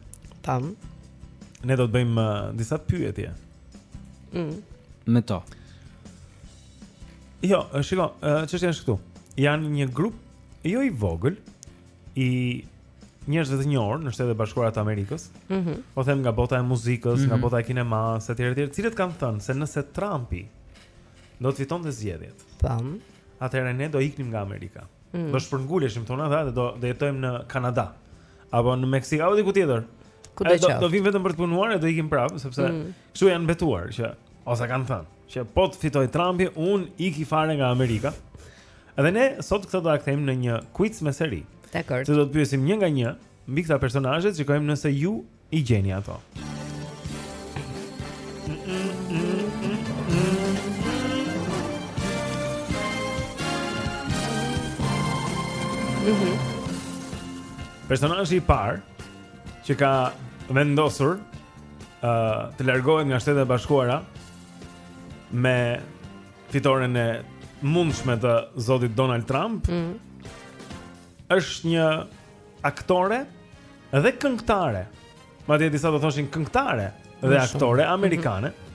tam. Ne do të bëjmë disa pyetje. Mm. Me to. Jo, shiko, çështja është këtu. Janë një grup jo i vogël i njerëzve të njohur në Shtetet e Bashkuara të Amerikës. Mhm. Mm po them nga bota e muzikës, mm -hmm. nga mhm. bota e kinemasë etj etj, të cilët kanë thënë se nëse Trumpi do të fitonte zgjedhjet. Tam. Atëherë ne do iknim nga Amerika. Mm -hmm. Do shpërnguleshim thonë ata dhe do do jetojmë në Kanada apo në Meksikë apo diku tjetër. Kudo qoftë? Do vijmë vetëm për të punuar e do ikim prapë sepse mm -hmm. Kështu janë betuar që ose kanë thënë që po të fitojë Trumpi, unë iki fare nga Amerika. Edhe ne sot këtë do ta kthejmë në një quiz me se Eri. Dakor. Se do të pyesim një nga një mbi këta personazhe, shikojmë nëse ju i gjeni ato. Mhm. Personazhi i parë që ka vendosur ë uh, të largohet nga Shtetet e Bashkuara me fitoren e mundshme të zotit Donald Trump. Ëh. Mm. Është një aktore dhe këngëtare. Madje disa do thoshin këngëtare dhe aktore, më shumë, amerikane. Mm -hmm.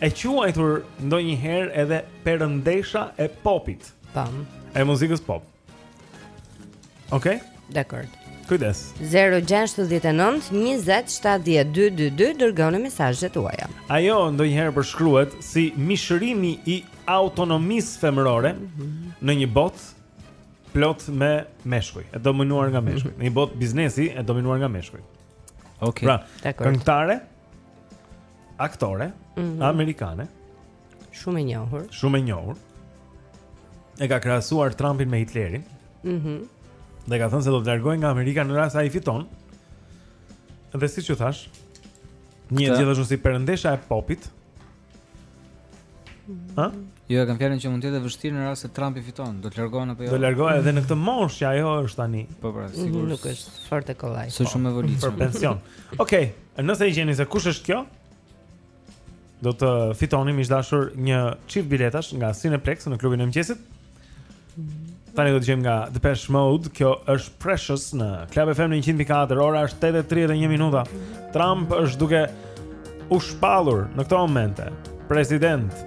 E quajtur ndonjëherë edhe perëndesha e popit. Tam. E muzikës pop. Okej. Okay. Dakord. Kujdes. 069 20 70 222 dërgoni mesazhet tuaja. Ajo ndonjëherë përshkruhet si mishërimi i autonomisë femërore mm -hmm. në një botë plot me meshkuj, e dominuar nga meshkuj. Mhm. Në një botë biznesi e dominuar nga meshkuj. Okej. Okay. Pra, këngëtare, aktore mm -hmm. amerikane Shumë e njohur. Shumë e njohur. E ka krahasuar Trumpin me Hitlerin. Mhm. Mm dhe ka thënë se do të largohej nga Amerika në rast se ai fiton. Dhe siç ju thashë, një Këta... gjithashtu si perëndesha e popit. Mhm. Ha? Jo, e kam fjalën që mund të jetë e vështirë në rast se Trumpi fiton, do të largohen apo jo? Do largohet edhe në këtë moshë që ajo është tani. Po pra, mhm, sigurisht. Nuk është fort e kollaj. Është shumë e volitshme. Për pension. Okej, okay, nëse e gjeni se kush është kjo? do të fitoni miq të dashur një çift biletash nga Cineplex në klubin e mëngjesit. Tani do të dëgjojmë nga Depeche Mode, kjo është Precious në Club FM 104, ora është 8:31 minuta. Trump është duke u shpallur në këto momente. President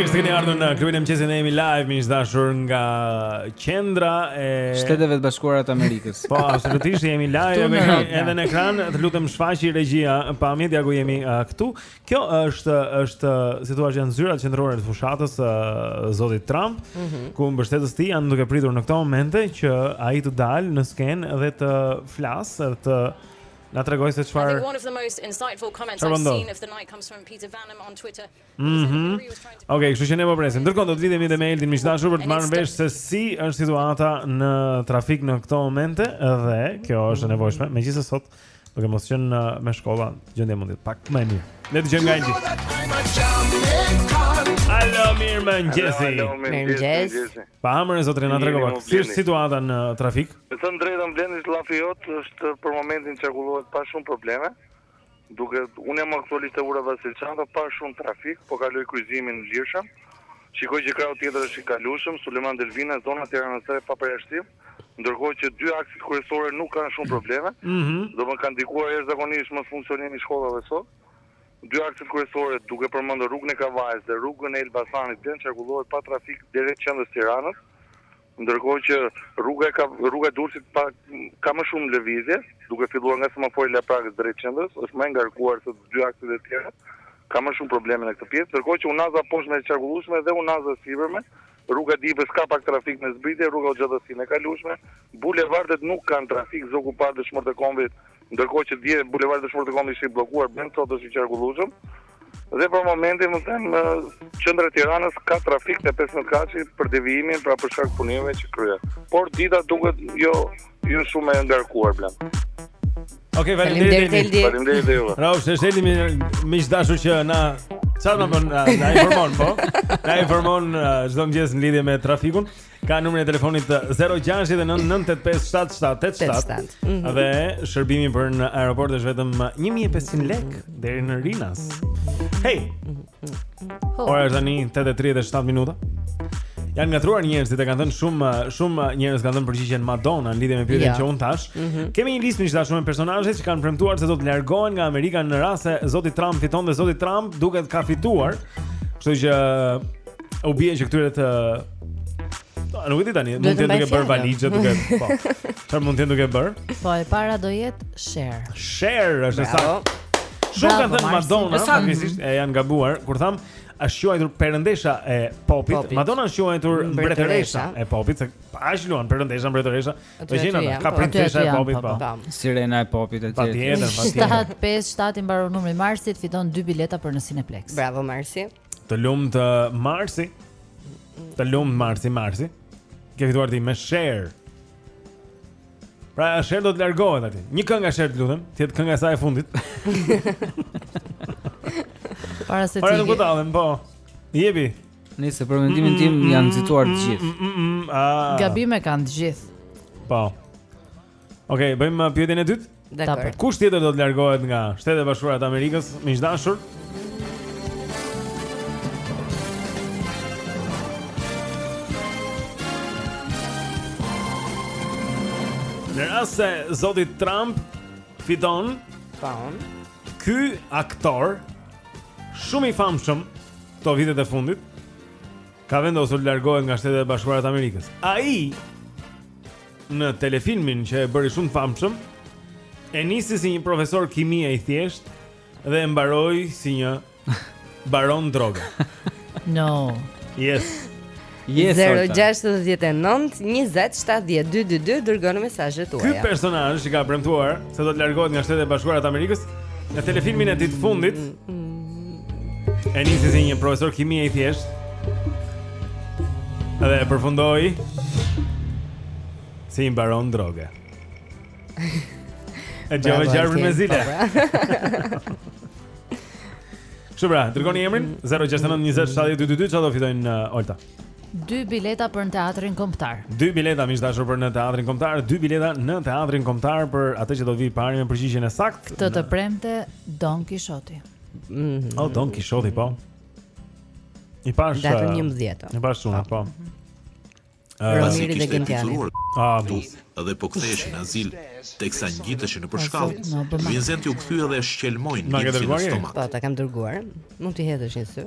Mirë se keni ardhur në klubin e mëngjesit, ne jemi live, miq të dashur nga qendra e Shteteve të Bashkuara të Amerikës. Po, absolutisht jemi live me edhe në ekran, të lutem shfaqi regjia pamjet ja ku jemi uh, këtu. Kjo është është si thua janë zyrat qendrore të fushatës së uh, zotit Trump, mm -hmm. ku mbështetësit e tij janë duke pritur në këto momente që ai të dalë në skenë dhe të flasë, të Na tregoj se çfarë. One of the most insightful comments I've seen of the night comes from Peter Vanham on Twitter. Mhm. Okej, kështu që ne po presim. Ndërkohë do të lidhemi edhe me Eldin, miq të dashur, për të marrë vesh se si është situata në trafik në këto momente dhe kjo është e nevojshme. Megjithëse sot duke mos qenë uh, me shkolla gjendja mund të jetë pak më e mirë. Le të dëgjojmë nga Eldi. Alo, mirëmëngjesi. Mirëmëngjesi. Pa hamër e zotrin, na trego. Si është situata në trafik? Me thënë të drejtën Blendi, llafi jot është, për momentin qarkullohet pa shumë probleme. Duke unë jam aktualisht te ura Vasil Shanto pa shumë trafik, po kaloj kryqëzimin lirshëm. Shikoj që krahu tjetër është i kalueshëm, Sulejman Delvina, zona e Tiranës së Re pa përjashtim, ndërkohë që dy akset kryesore nuk kanë shumë probleme, mm -hmm. domethënë ndikuar jashtëzakonisht mosfunksionimi i shkollave sot, Dy akset kryesore, duke përmendur Rrugën e Kavajës dhe Rrugën e Elbasanit qarkullohet pa trafik drejt qendrës së Tiranës, ndërkohë që rruga e rruga e Durrësit pa ka më shumë lëvizje, duke filluar nga semafori i Laprakës drejt qendrës, është më e ngarkuar se dy akset e tjera, ka më shumë probleme në këtë pjesë, ndërkohë që unaza e poshtme e qarkullueshme dhe unaza e sipërme Rruga e Dibrës ka pak trafik me zbritje, rruga Hoxha Tahsin e kalueshme, bulevardet nuk kanë trafik, Zogu i Parë, Dëshmorët e Kombit, ndërkohë që dje bulevardi Dëshmorët e Kombit ishte i bllokuar, brend sot është i qarkullueshëm. Dhe për momentin, me thënë, në qendër të Tiranës ka trafik te 15 katëshi për devijimin, pra për shkak të punimeve që kryhen. Por dita duket jo Jo shumë e ngarkuar Blendi. Okej, okay, faleminderit. Faleminderit. Faleminderit ju. Bravo, se jeni me me dashur që na çfarë na bën, na informon po. Na informon çdo uh, mëngjes në lidhje me trafikun. Ka numrin e telefonit 069 985 7787. Dhe shërbimi për në aeroport është vetëm 1500 uh, lekë deri në Rinas. Hey. Mm -hmm. Ora është tani 8:37 minuta. Janë ngatruar njerëzit e kanë dhënë shumë shumë njerëz kanë dhënë përgjigjen Madonna në lidhje me pyetjen ja. që unë thashë. Mm -hmm. Kemi një listë me çfarë shumë personazhe që kanë premtuar se do të largohen nga Amerika në rast se zoti Trump fiton dhe zoti Trump duket ka fituar. Kështu që u bie që këtyre të Nuk e di tani, mund të jetë duke bërë valixhe, duke po. Çfarë mund të jetë duke bërë? Po e para do jetë Cher. Cher është sa. Shumë kanë thënë Madonna, faktikisht e janë gabuar kur them është quajtur perëndesha e popit. popit. Madonna është quajtur mbretëresha e popit, se pa as luan perëndesha mbretëresha. Të gjejnë ata, ka princesha e popit, po. po. po. Sirena e popit e tjerë. Patjetër, patjetër. 7 5 7 i mbaron numri Marsit, fiton dy bileta për në Cineplex. Bravo Marsi. Të lumtë uh, Marsi. Të lumtë Marsi, Marsi. Ke fituar ti me Cher. Pra Cher do të largohet aty. Një këngë nga Cher, të lutem, të jetë kënga e saj e fundit. Para se të. Para nuk dalem, po. Jepi. Nëse për mendimin tim janë nxituar të gjithë. Gabime kanë të gjithë. Po. Okej, okay, bëjmë pyetjen e dytë. Dakor. Kush tjetër do të largohet nga Shtetet e Bashkuara të Amerikës, miq të dashur? Në rast se zoti Trump fiton, fiton. Ky aktor shumë i famshëm këto vitet e fundit ka vendosur të largohet nga Shtetet e Bashkuara të Amerikës. Ai në telefilmin që e bëri shumë të famshëm, e nisi si një profesor kimie i thjeshtë dhe e mbaroi si një baron droge. No. Yes. Yes. 069 20 70 222 dërgoni mesazhet tuaja. Ky personazh që ka premtuar se do të largohet nga Shtetet e Bashkuara të Amerikës në telefilmin e tij të fundit. Mm -hmm. Mm. E nisi si një profesor kimie i thjeshtë. Dhe e përfundoi si një baron droge. E gjuan gjarprin me zile. Shu pra, dërgoni emrin 069 20 70 222 ç'do fitojnë uh, Olta. Dy bileta për në Teatrin Kombëtar. Dy bileta miq të dashur për në Teatrin Kombëtar, dy bileta në Teatrin Kombëtar për atë që do vijë i pari me përgjigjen e saktë. Këtë të premte Don Kishoti. Mm. Oh, Don Kishoti po. I pashë datën 11. Eh, I pashë shumë po. Mhm. Eh, Romiri dhe Gentiani. Ah, bu. Dhe po ktheheshin në azil, teksa ngjiteshin nëpër shkallë. Vincenti u kthye dhe shqelmoi në stomak. Po, ta kam dërguar. Mund t'i hedhësh një sy.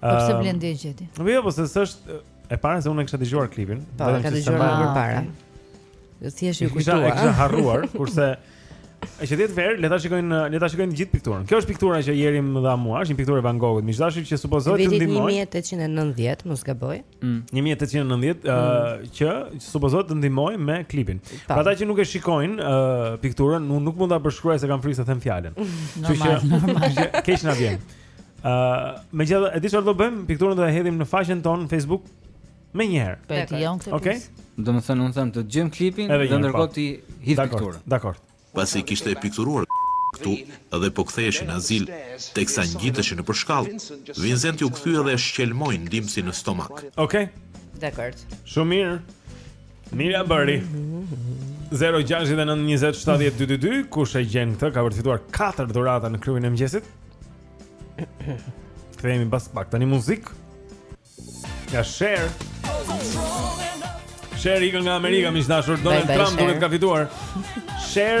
Po pse ehm, Blendi e gjeti? Po jo, po se është e para se unë e kisha dëgjuar klipin. Po, e ka dëgjuar më parë. Jo thjesht iu kujtua. Kisha kisha harruar, kurse e që ditë ver, le ta shikojnë, le ta shikojnë gjithë pikturën. Kjo është piktura që Jeri më dha mua, është një pikturë e Van Goghut. Miq të dashur që supozohet të ndihmojë. Vitit 1890, mos gaboj. 1890, ëh, që supozohet të ndihmojë me klipin. Për ata që nuk e shikojnë, ëh, pikturën, unë nuk mund ta përshkruaj se kam frikë të them fjalën. Kështu që, kështu që keq na vjen. Ë, megjithatë, e di çfarë do bëjmë? Pikturën do ta hedhim në faqen tonë në Facebook menjëherë. Po e dijon këtë. Okej. Domethënë, unë them të dëgjojmë klipin dhe po. ndërkohë ti hidh pikturën. Dakor. Pasi kishte pikturuar këtu dhe po ktheheshin në azil, teksa ngjiteshin nëpër shkallë, Vincenti u kthye dhe e shqelmoi ndihmësin në stomak. Okej. Dakor. Shumë mirë. Mirë ia bëri. 0692070222 kush e gjen këtë ka përfituar 4 dhurata në klubin e mëngjesit. Kthehemi pas pak tani muzikë. Nga Cher. Cher ikën nga Amerika, miq të dashur, Donald Trump duhet të ketë fituar. Cher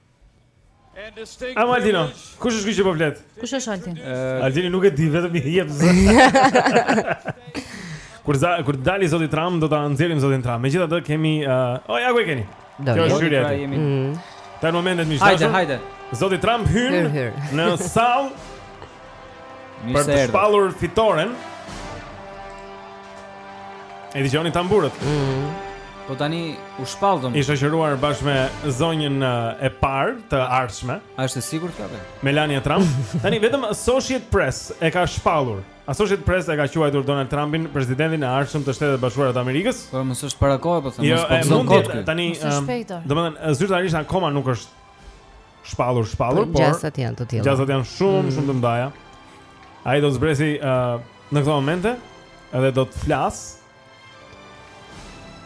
Amë Altino, kush është kjo që po flet? Kush është Altin? Altini nuk e di, vetëm i jep zë Kur, za, kur të dali zoti Trump, do ta nxjerrim zotin Trump Megjithatë kemi... Uh, o, ja ku e keni Kjo është hyrja e tij mhm. Tani momentet miq të dashur Hajde, hajde zoti Trump hyn në sallë Për të shpallur fitoren E dëgjoni tamburët mm. Po tani u shpall I shoqëruar bashkë me zonjën e parë të ardhshme A është e sigurt kjo? Melania Trump Tani vetëm Associated Press e ka shpallur Associated Press e ka quajtur Donald Trumpin presidentin e ardhshëm të Shteteve të Bashkuara të Amerikës Po mos është para kohe po them Jo, e mundet tani Mos është pejta Domethënë zyrtarisht akoma nuk është shpallur, shpallur, po, por gjasat janë të tilla. Gjasat janë shumë, mm. shumë të mëdha. Ai do të zbresi uh, në këto momente edhe do të flas.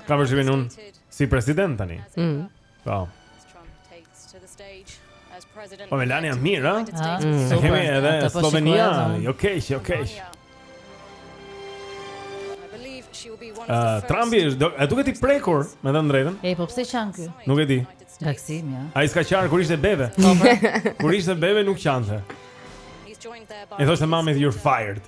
Ka përshëndetjen unë si president tani. Mm. Po. Po Melania mirë, ha? Ah, mm. Kemi edhe Slovenia, jo keq, jo keq. Uh, Trumpi është do, duke t'i prekur, me të drejtën. Ej, po pse qan ky? Nuk e di. Taksim, ja. Ai s'ka qarë kur ishte bebe. Po, po. kur ishte bebe nuk qante. I thoshte mamës you're fired.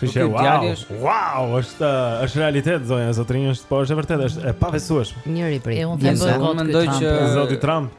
Kështu që wow. Është... Wow, është është realitet zonja zotërinj, është po është e vërtetë, është e pabesueshme. Njëri prej. E unë them se mendoj që Zoti Trump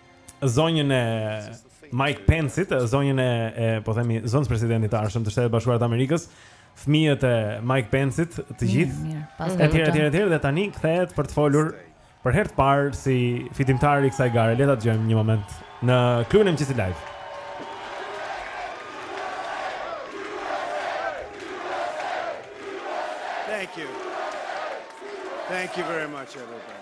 zonjën e Mike Pence-it, zonjën e, e po themi zonjën e presidentit të ardhshëm të Shteteve të Bashkuara të Amerikës, fëmijët e Mike Pence-it, të gjithë. Etj, etj, etj dhe tani kthehet për të folur për herë të parë si fitimtar i kësaj gare. Le ta dëgjojmë një moment në klubin e mëngjesit live. Thank you. Thank you very much everybody.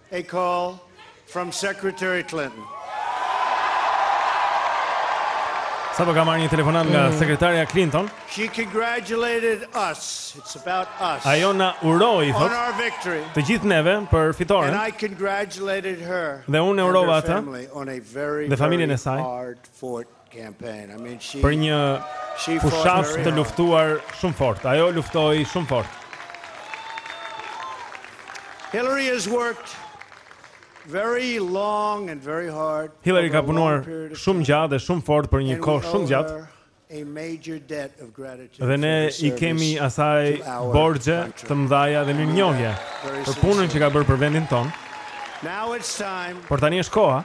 A call from Secretary Clinton. Sapo kam marrë një telefonat nga mm. sekretarja Clinton. She congratulated us. It's about us. Ajo na uroi thotë. Të gjithë neve për fitoren. And I congratulated her. Dhe unë e urova atë. Dhe familjen e saj. Për një fushatë të luftuar shumë fort. Ajo luftoi shumë fort. Hillary has worked very long and very hard. Hillary ka punuar shumë gjatë dhe shumë fort për një kohë shumë të gjatë. A major debt of gratitude. Dhe ne i kemi asaj borxhe të mëdha dhe mirënjohje për punën që ka bërë për vendin tonë. Now it's time. Por tani është koha.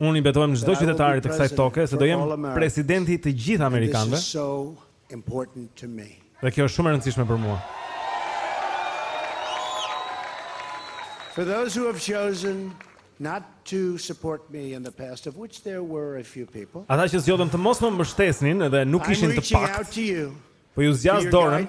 Unë i betohem çdo qytetari të kësaj toke se do jem presidenti i të gjithë amerikanëve. Dhe kjo është shumë e rëndësishme për mua. For those who have chosen not to support me in the past of which there were a few people. Ata që zgjodhën të mos më mbështesnin dhe nuk ishin të paktë. Po ju zgjas dorën.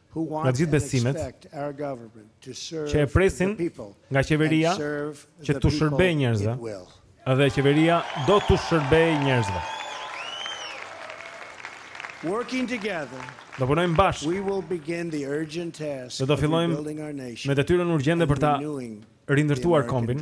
nga të gjithë besimet që e presin nga qeveria që t'u shërbejë njerëzve dhe qeveria do t'u shërbejë njerëzve. Working together. Do punojmë bashkë. We will begin the urgent task. Do fillojmë me detyrën urgjente për ta rindërtuar kombin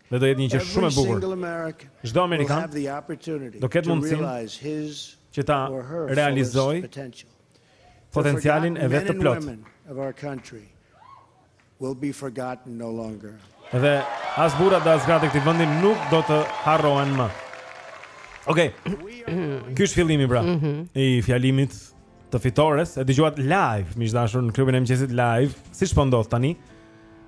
dhe do jetë një gjë shumë e bukur. Çdo amerikan do ketë mundësinë që ta realizojë potencialin e vet të plotë. Dhe as burrat dhe as gratë e këtij vendi nuk do të harrohen më. Okej. Okay. Ky është fillimi pra mhm. i fjalimit të fitores. E dëgjuat live, miq të dashur, në klubin e mëngjesit live, siç po ndodh tani.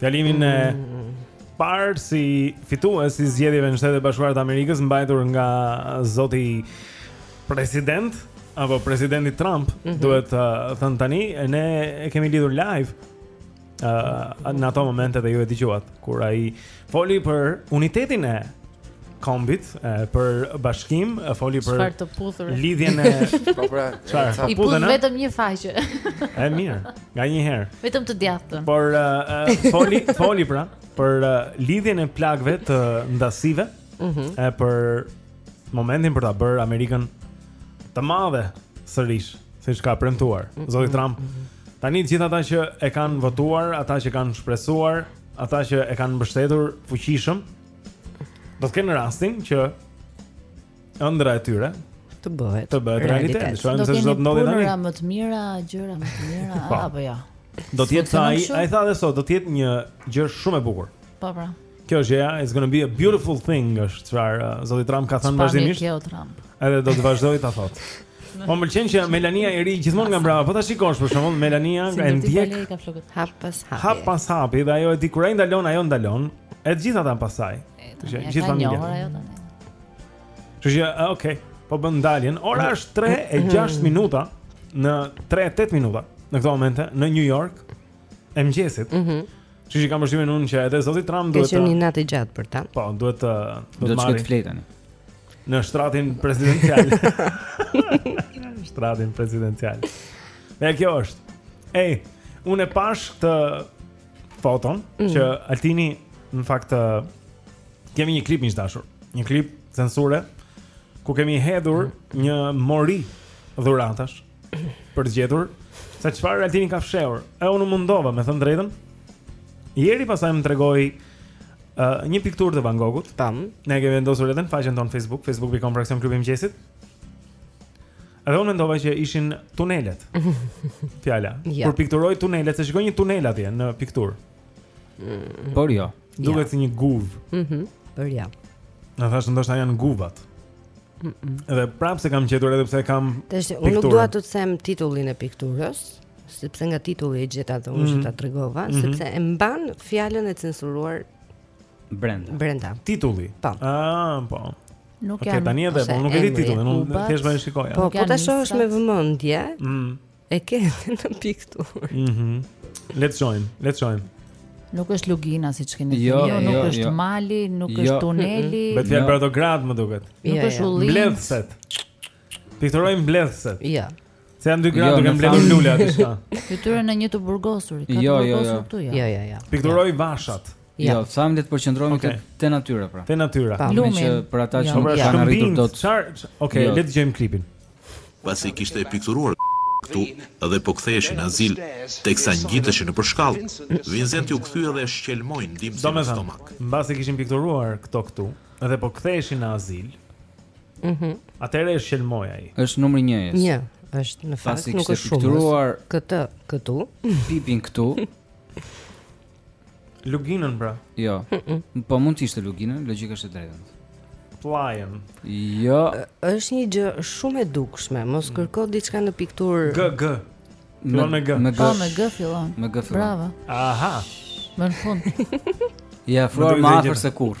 Fjalimin e parë si fitues i zgjedhjeve në Shtetet e Bashkuara të Amerikës mbajtur nga zoti president apo presidenti Trump, mm -hmm. duhet uh, thënë tani, ne e kemi lidhur live uh, në ato momente dhe ju e dëgjuat kur ai foli për unitetin e kombit e, për bashkim, e, foli për Çfarë të puthur. Po pra, Çfarë? I puth vetëm një faqe, e mirë, nga një herë. vetëm të djathtën. Por e, e, foli foli pra për e, lidhjen e plagëve të ndasive, Mhm. e për momentin për ta bërë Amerikën të madhe sërish, siç ka premtuar Mhm. zoti Trump. Tani të gjithë ata që e kanë votuar, ata që kanë shpresuar, ata që e kanë mbështetur fuqishëm, Do të kenë rastin që ëndrra e tyre të bëhet të bëhet realitet. realitet. Do të kenë punë më të mira, gjëra më të mira po. apo jo. Ja. Do të jetë ai, ai tha dhe sot, do të jetë një gjë shumë e bukur. Po pra. Kjo është ja, it's going to be a beautiful thing, është çfarë uh, zoti Trump ka thënë vazhdimisht. Kjo Trump. Edhe do të vazhdojë ta thotë. Po më pëlqen që Melania i rri gjithmonë nga mbrapa. Po ta shikosh për shembull Melania si e ndjek. Hap pas hapi. Hap pas hapi dhe ajo e di kur ai ndalon, ajo ndalon. E gjithë ata pastaj. Kështu gjithë familja. Kështu që, okay, po bën ndaljen. Ora është 3 e 6 minuta në 3 e 8 minuta në këto momente në New York e mëngjesit. Mhm. Mm Kështu që kam përshtypjen unë që edhe zoti Trump duhet të Ka qenë një natë e gjatë për ta. Po, duhet të të marrë të flejë tani. Në shtratin presidencial. Në shtratin presidencial. Ja kjo është. Ej, unë e pashë këtë foton mm. që Altini në fakt kemi një klip miq të dashur, një klip censure ku kemi hedhur mm. një mori dhuratash për të gjetur se çfarë Altini ka fshehur. E unë u mundova, me thënë të drejtën. Ieri pasaj më tregoi uh, një pikturë të Van Gogut. Tam, ne kemi vendosur edhe në faqen tonë Facebook, facebook.com fraksion klubi i mëngjesit. Edhe unë mendova që ishin tunelet. Fjala. Ja. Kur pikturoi tunelet, se shikoj një tunel atje në pikturë. Mm. Por jo. Duket si një guvë. Mhm. Mm por jo. Na thashë ndoshta janë guvat. Mhm. Mm edhe prapë s'e kam gjetur edhe pse kam. Tash unë nuk dua të them titullin e pikturës, sepse nga titulli e gjeta dhe unë mm -hmm. që ta tregova, mm -hmm. sepse e mban fjalën e censuruar brenda. Brenda. Titulli. Po. Ah, po. Nuk janë. Okej, tani edhe po nuk e di titullin, unë thjesht po e shikoj. Po, po ta shohësh me vëmendje. Mm. E ke në pikturë. Mhm. Le të shohim, le të shohim. Nuk është lugina siç keni jo, thënë, jo, nuk jo, është jo. mali, nuk jo. është tuneli. Bëhet fjalë për ato gratë më duket. Nuk jo, është jo. ullinj. Mbledhëset. Pikturoi mbledhëset. Jo. Se janë dy gra jo, duke mbledhur lule aty sa. Pikturojnë në një të burgosurit, ka jo, jo, jo. këtu ja. Jo, jo, jo. Pikturoi jo. vashat. Ja. Jo, thamë le të përqendrohemi okay. te te natyra pra. Te natyra. Pa, Lumin. Që për ata që nuk kanë arritur dot. Çfarë? Okej, le të dëgjojmë klipin. Pasi kishte pikturuar këtu dhe po ktheheshin në azil, teksa ngjiteshin nëpër shkallë, Vincenti u kthye dhe shqelmoi ndihmësin në stomak. Mbasi kishin pikturuar këto këtu dhe po ktheheshin në azil, Mhm. Mm Atëherë e shqelmoi ai. Është numri 1 jes. 1 është në fakt Pasi nuk është shumë. Pikturuar këtë këtu, pipin këtu. Luginën pra. Jo. Mm -mm. Po mund të ishte luginën, logjika është e drejtë. Pllajën. Jo. Është një gjë shumë e dukshme. Mos kërko diçka në pikturë. G G. Fillon me G. Me G. Po me G fillon. Me G fillon. Bravo. Aha. Më në fund. Ja, fluar më afër se kurrë.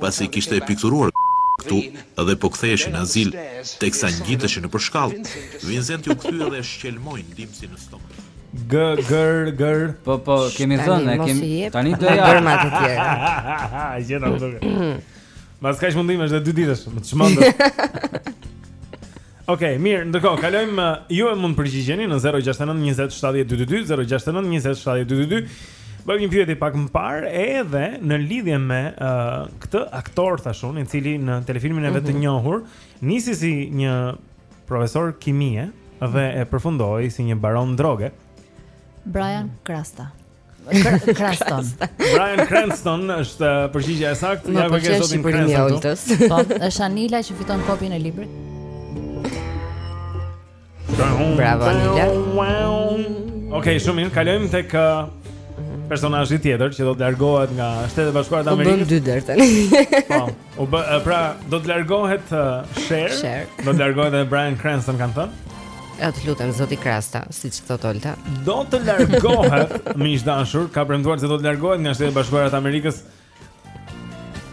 pasi kishte pikturuar këtu dhe po ktheheshin në azil, teksa ngjiteshin nëpër shkallë, Vinzenti u kthye dhe e shqelmoi ndihmësin në stomak. G gërr gërr. Po po, kemi dhënë, kemi. Tani do jap gërmat e tjera. Gjeta më duket. Mbas kaq mundimesh dy ditësh, më çmende. Ok, mirë, ndërkohë kalojmë uh, ju e mund të përgjigjeni në 069 20 70 222, 069 20 70 222. Bëmë një pyetje pak më parë edhe në lidhje me uh, këtë aktor thashë unë, i cili në telefilmin e vet të mhm. njohur nisi si një profesor kimie dhe e përfundoi si një baron droge. Brian Krasta. Cranston. Brian Cranston është uh, përgjigja e saktë. Ja ku ke zotin Cranston. Po, është Anila që fiton kopjen e librit. Bravo Anila. Okej, okay, shumë mirë. Kalojmë tek uh, personazhi tjetër që do të largohet nga Shtetet e Bashkuara të Amerikës. U bënë dy deri tani. Po. Po, pra, do të largohet uh, Cher, Cher. do të largohet edhe Brian Cranston kanë thënë. Ja të lutem zoti Krasta, siç thot Olta. Do të largohet, miq të dashur, ka premtuar se do të largohet nga Shtetet e Bashkuara të Amerikës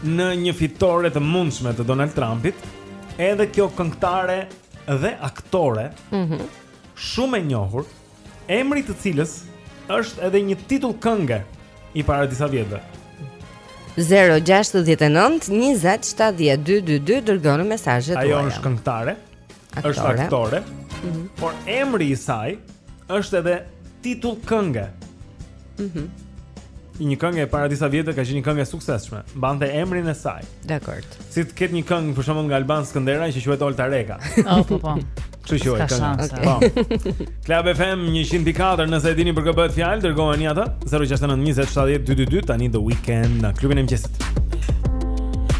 në një fitore të mundshme të Donald Trumpit, edhe kjo këngëtare dhe aktore. Mhm. Mm shumë e njohur, emri i të cilës është edhe një titull kënge i para disa viteve. 069 20 70 222 dërgoni mesazhet tuaja. Ajo është këngëtare, aktore. është aktore, mm -hmm. por emri i saj është edhe titull kënge. Mhm. Mm një këngë para disa viteve ka qenë një këngë e suksesshme. Mbante emrin e saj. Dakor. Si të ketë një këngë për shembull nga Alban Skënderaj që quhet Olta Reka. Oh, po po. Që quhet kënga? Okay. Po. Club FM 100.4, nëse e dini për kë bëhet fjalë, dërgojeni atë 069 20 70 222 tani the weekend në klubin e mëngjesit.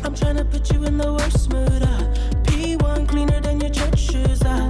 I'm trying to put you in the worst mood. Uh. P1 cleaner than your church shoes. Uh.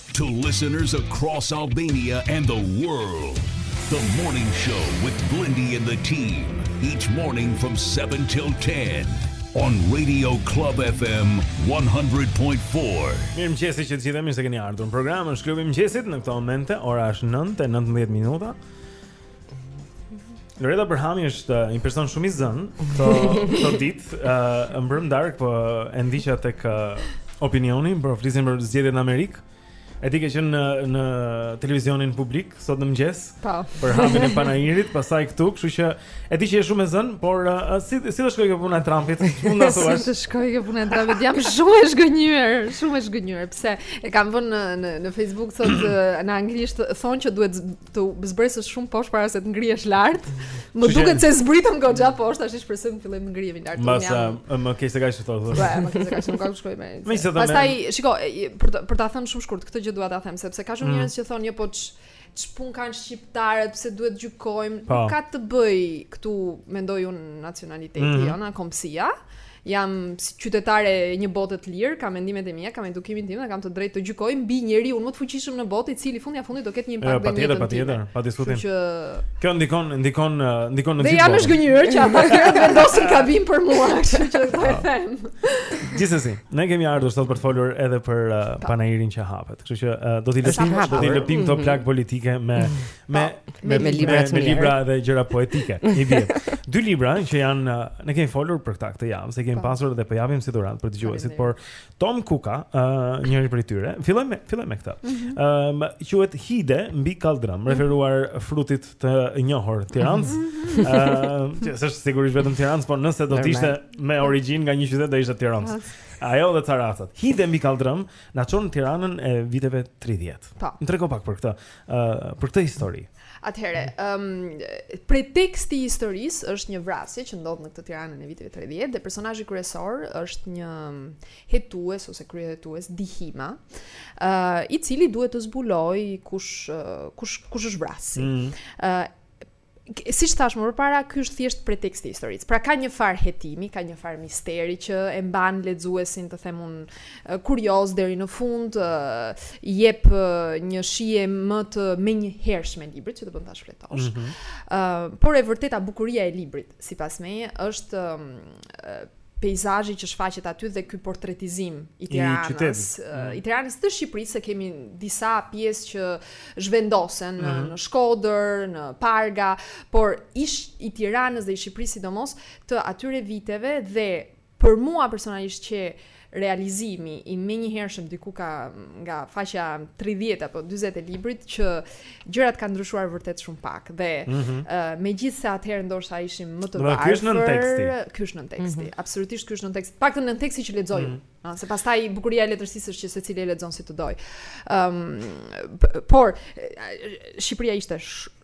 To listeners across Albania and the world, the morning show with Blendi and the team, each morning from 7 till 10 on Radio Club FM 100.4. Mirëmëngjesi të gjithëve, mirë se keni ardhur në program, është klubi i mëngjesit në këto momente, ora është 9 e 19 minuta. Loreta Berhami është uh, një person shumë i zënë këto ditë, ë uh, mbrëm darkë po e ndiqja tek uh, opinioni, po flisnin për zgjedhjet në Amerikë. E di që ke qenë në, në televizionin publik sot në mëngjes Po. për hapjen e panairit, pastaj këtu, kështu që e di që je shumë e zënë, por uh, si si do shkojë kjo puna e Trumpit? Mund ta thuash? Si do shkojë kjo puna e Trumpit? Jam shumë e zhgënjyer, shumë e zhgënjyer. Pse e kam vënë në në, në Facebook sot ë, në anglisht thonë që duhet z- të zbresësh shumë poshtë para se të ngrihesh lart. Më duket se zbritëm goxha poshtë, tashi shpresojmë të fillojmë të ngrihemi lart. S'ka më keq se kaq do të thotë. Po, më keq se kaq nuk ka ku shkon më. Pastaj, shiko, për ta, për ta thënë shumë shkurt, këtë gjë dua ta them sepse ka shumë mm. njerëz që thonë, "Jo, po ç'pun kanë shqiptarët, pse duhet të gjykojmë?" Po. Nuk ka të bëjë këtu, mendoj unë, nacionaliteti, mm. jona, kombësia. Jam si qytetare e një bote të lirë, kam mendimet e mia, kam edukimin tim dhe kam të drejtë të gjykoj mbi njeriun më të fuqishëm në botë, i cili fundja e fundit do ketë një impakt në jetën time. Patjetër, pa diskutim. Që... Kjo ndikon, ndikon, ndikon në gjithë. Dhe jam e zhgënjyer që ata kanë vendosur gabim për mua, kështu që do të ah. them. Gjithsesi, ne kemi ardhur sot për të folur edhe për uh, panairin që hapet. Kështu që uh, do t'i lëpim, do t'i lëpim këto mhm. plagë politike me me me, me, me libra me, me libra dhe gjëra poetike. I bie. Dy libra që janë ne kemi folur për këtë këtë javë, se i kemi po. pasur dhe po japim si dhuratë për dëgjuesit, prej Tom Kukës, uh, njëri prej tyre, fillojmë, fillojmë me këtë. Ëm mhm. mm -hmm. um, quhet Hide mbi Kaldrëm, mhm. referuar mm -hmm. frutit të njohur tiranas. Ëm, mm -hmm. uh, s'është sigurisht vetëm tiranas, por nëse do të ishte me origjinë nga një qytet do ishte tiranas. Ajo dhe Tarasat. Hide mbi Kaldrëm na çon në Tiranën e viteve 30. Po. Më trego pak për këtë. për këtë histori. Atëherë, ëm um, preteksti i historisë është një vrasje që ndodh në këtë Tiranën e viteve 30 dhe personazhi kryesor është një hetues ose kryehetues Di Hima, ë uh, i cili duhet të zbulojë kush uh, kush kush është vrasësi. Mm. Uh, Siç thashë më përpara, ky është thjesht preteksti i historisë. Pra ka një farë hetimi, ka një farë misteri që e mban lexuesin të them unë kurioz deri në fund, i jep një shije më të menjëhershme librit që të bën ta shfletosh. Mm -hmm. uh, por e vërteta, bukuria e librit, sipas meje, është uh, peizazhi që shfaqet aty dhe ky portretizim i Tiranës, i, mm. i Tiranës të Shqipërisë, se kemi disa pjesë që zhvendosen mm -hmm. në, mhm. në Shkodër, në Parga, por ish i Tiranës dhe i Shqipërisë sidomos të atyre viteve dhe për mua personalisht qe realizimi i menjëhershëm diku nga faqja 30 apo 40 e librit që gjërat kanë ndryshuar vërtet shumë pak dhe mm -hmm. uh, megjithëse atëherë ndoshta ishim më të varfër. Ky është nënteksti. Ky është nënteksti. Mm -hmm. Absolutisht ky është nënteksti. Të paktën nënteksti që lexoj. Mm -hmm. Se pastaj bukuria e letërsisë është që secili e lexon si të dojë. Ëm um, por Shqipëria ishte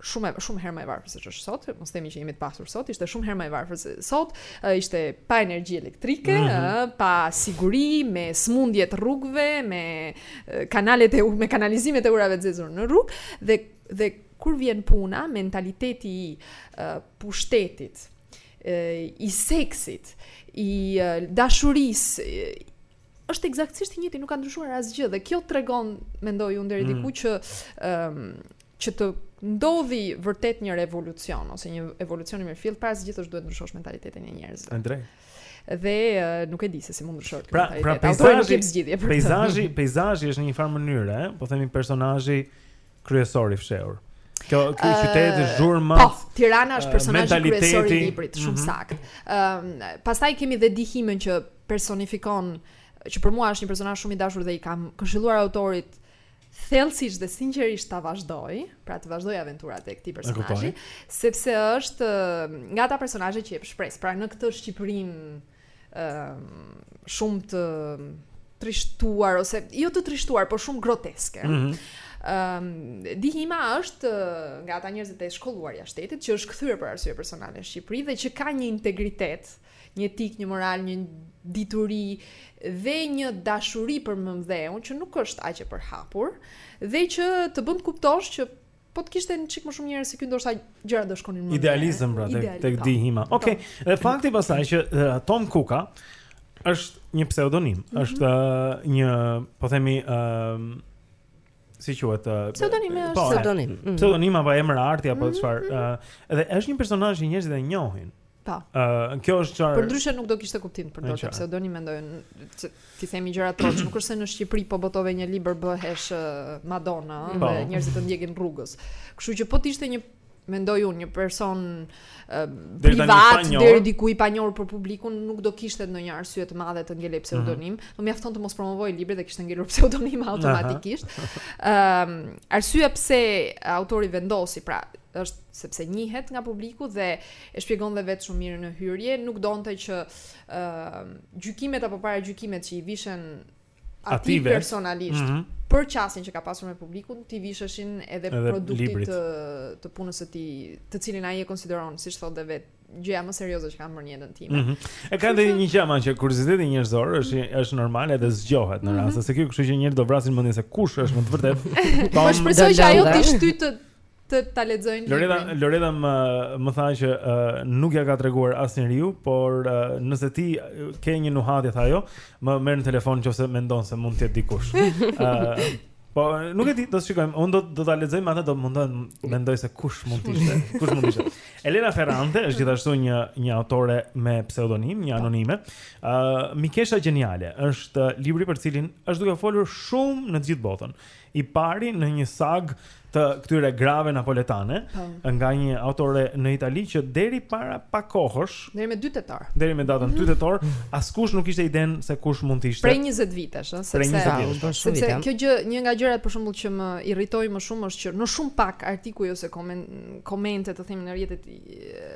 shumë shumë herë më e varfër se ç'është sot. Mos themi që jemi të pasur sot, ishte shumë herë më e varfër se sot. Uh, ishte pa energji elektrike, mm -hmm. uh, pa siguri, me sëmundjet rrugëve, me kanalet e me kanalizimet e ujërave të zeza në rrugë dhe dhe kur vjen puna mentaliteti i uh, pushtetit uh, i seksit i uh, dashurisë është ekzaktësisht i njëjti, nuk ka ndryshuar asgjë dhe kjo tregon, mendoj unë deri mm. diku që ëm um, që të ndodhë vërtet një revolucion ose një evolucion i mirëfilltë, para se gjithash duhet ndryshosh mentalitetin e njerëzve. Andrej. Dhe nuk e di se si mund ta ndryshojë këtë pra, mentalitet. Pra, pra peizazhi, zgjidhje, peizazhi, peizazhi është në një farë mënyre, eh? po themi personazhi kryesor i fshehur. Kjo ky uh, qytet është zhurmë. Po, Tirana është personazhi kryesor i librit, shumë mm -hmm. saktë. Ëm, um, pastaj kemi dhe Di Himën që personifikon që për mua është një personazh shumë i dashur dhe i kam këshilluar autorit thellësisht dhe sinqerisht ta vazhdoj, pra të vazhdoj aventurat e këtij personazhi, sepse është nga ata personazhe që jep shpresë. Pra në këtë Shqipërinë shumë të trishtuar ose jo të trishtuar, por shumë groteske. Mm -hmm. Um, Di Hima është nga ata njerëzit e shkolluar jashtë shtetit që është kthyer për arsye personale në Shqipëri dhe që ka një integritet një etikë, një moral, një dituri dhe një dashuri për mëmdheun që nuk është aq e përhapur dhe që të bën të kuptosh që po të kishte një çik më shumë njerëz si ky ndoshta gjërat do shkonin më mirë. Idealizëm pra tek tek po. Di Hima. Po. Okej, okay. dhe fakti pastaj që uh, Tom Kuka është një pseudonim, mm -hmm. është uh, një, po themi, ë uh, si quhet uh, pseudonim është po, pseudonim. Mm -hmm. Pseudonim apo emër arti apo mhm, çfarë, mm -hmm. uh, edhe është një personazh që njerëzit e njohin. Po. Ë, uh, kjo është çfarë Përndryshe nuk do kishte kuptim të përdorte, okay. sepse dua, mendoj që t'i themi gjërat troç, nuk është se në Shqipëri po botove një libër bëhesh uh, Madonna mm. dhe njerëzit të ndjekin rrugës. Kështu që po të ishte një mendoj unë një person uh, privat deri diku i panjohur për publikun nuk do kishte ndonjë arsye të madhe të ngelte pseudonim, mm -hmm. do mjaftonte mos promovonte librin dhe kishte ngelur pseudonim automatikisht. Ëm, ehm, uh, arsyeja pse autori vendosi, pra, është sepse njihet nga publiku dhe e shpjegon dhe vetë shumë mirë në hyrje, nuk donte që uh, gjykimet apo paragjykimet që i vishen atij personalisht mm -hmm. për qasjen që ka pasur me publikun, t'i visheshin edhe, edhe produktit të, të punës së tij, të cilin ai e konsideron, siç thotë dhe vetë, gjëja më serioze që kam bërë në jetën time. Mm -hmm. E ka dhe një gjë që kurioziteti njerëzor është mm -hmm. është normale edhe zgjohet në mhm. raste mm -hmm si kjo kështu që njerëzit do vrasin mendjen se kush është me të vërtetë. Po shpresoj që ajo t'i shtyjë Të ta lexojnë librin. Loreta, Loreta më, më tha që uh, nuk ia ka treguar asnjeriu, por uh, nëse ti ke një nuhatje, tha ajo, më merr në telefon qoftë se mendon se mund të jetë dikush. Uh, Po nuk e di, do të shikojmë. Unë do do ta lexoj, pastaj do mundohem, mendoj se kush mund të ishte, kush mund të ishte. Elena Ferrante është gjithashtu një një autore me pseudonim, një anonime. Ë uh, Mikesha Gjeniale është libri për cilin është duke u folur shumë në gjithë botën. i pari në një sagë të këtyre grave napoletane po. nga një autore në Itali që deri para pak kohësh, deri me 2 tetor. Deri me datën 2 tetor, askush nuk kishte idenë se kush mund të ishte. Prej 20 vitesh, ëh, sepse pra, sepse kjo gjë, një nga gjërat për shembull që më irritoi më shumë është që në shumë pak artikuj ose komente të themi në rrjetet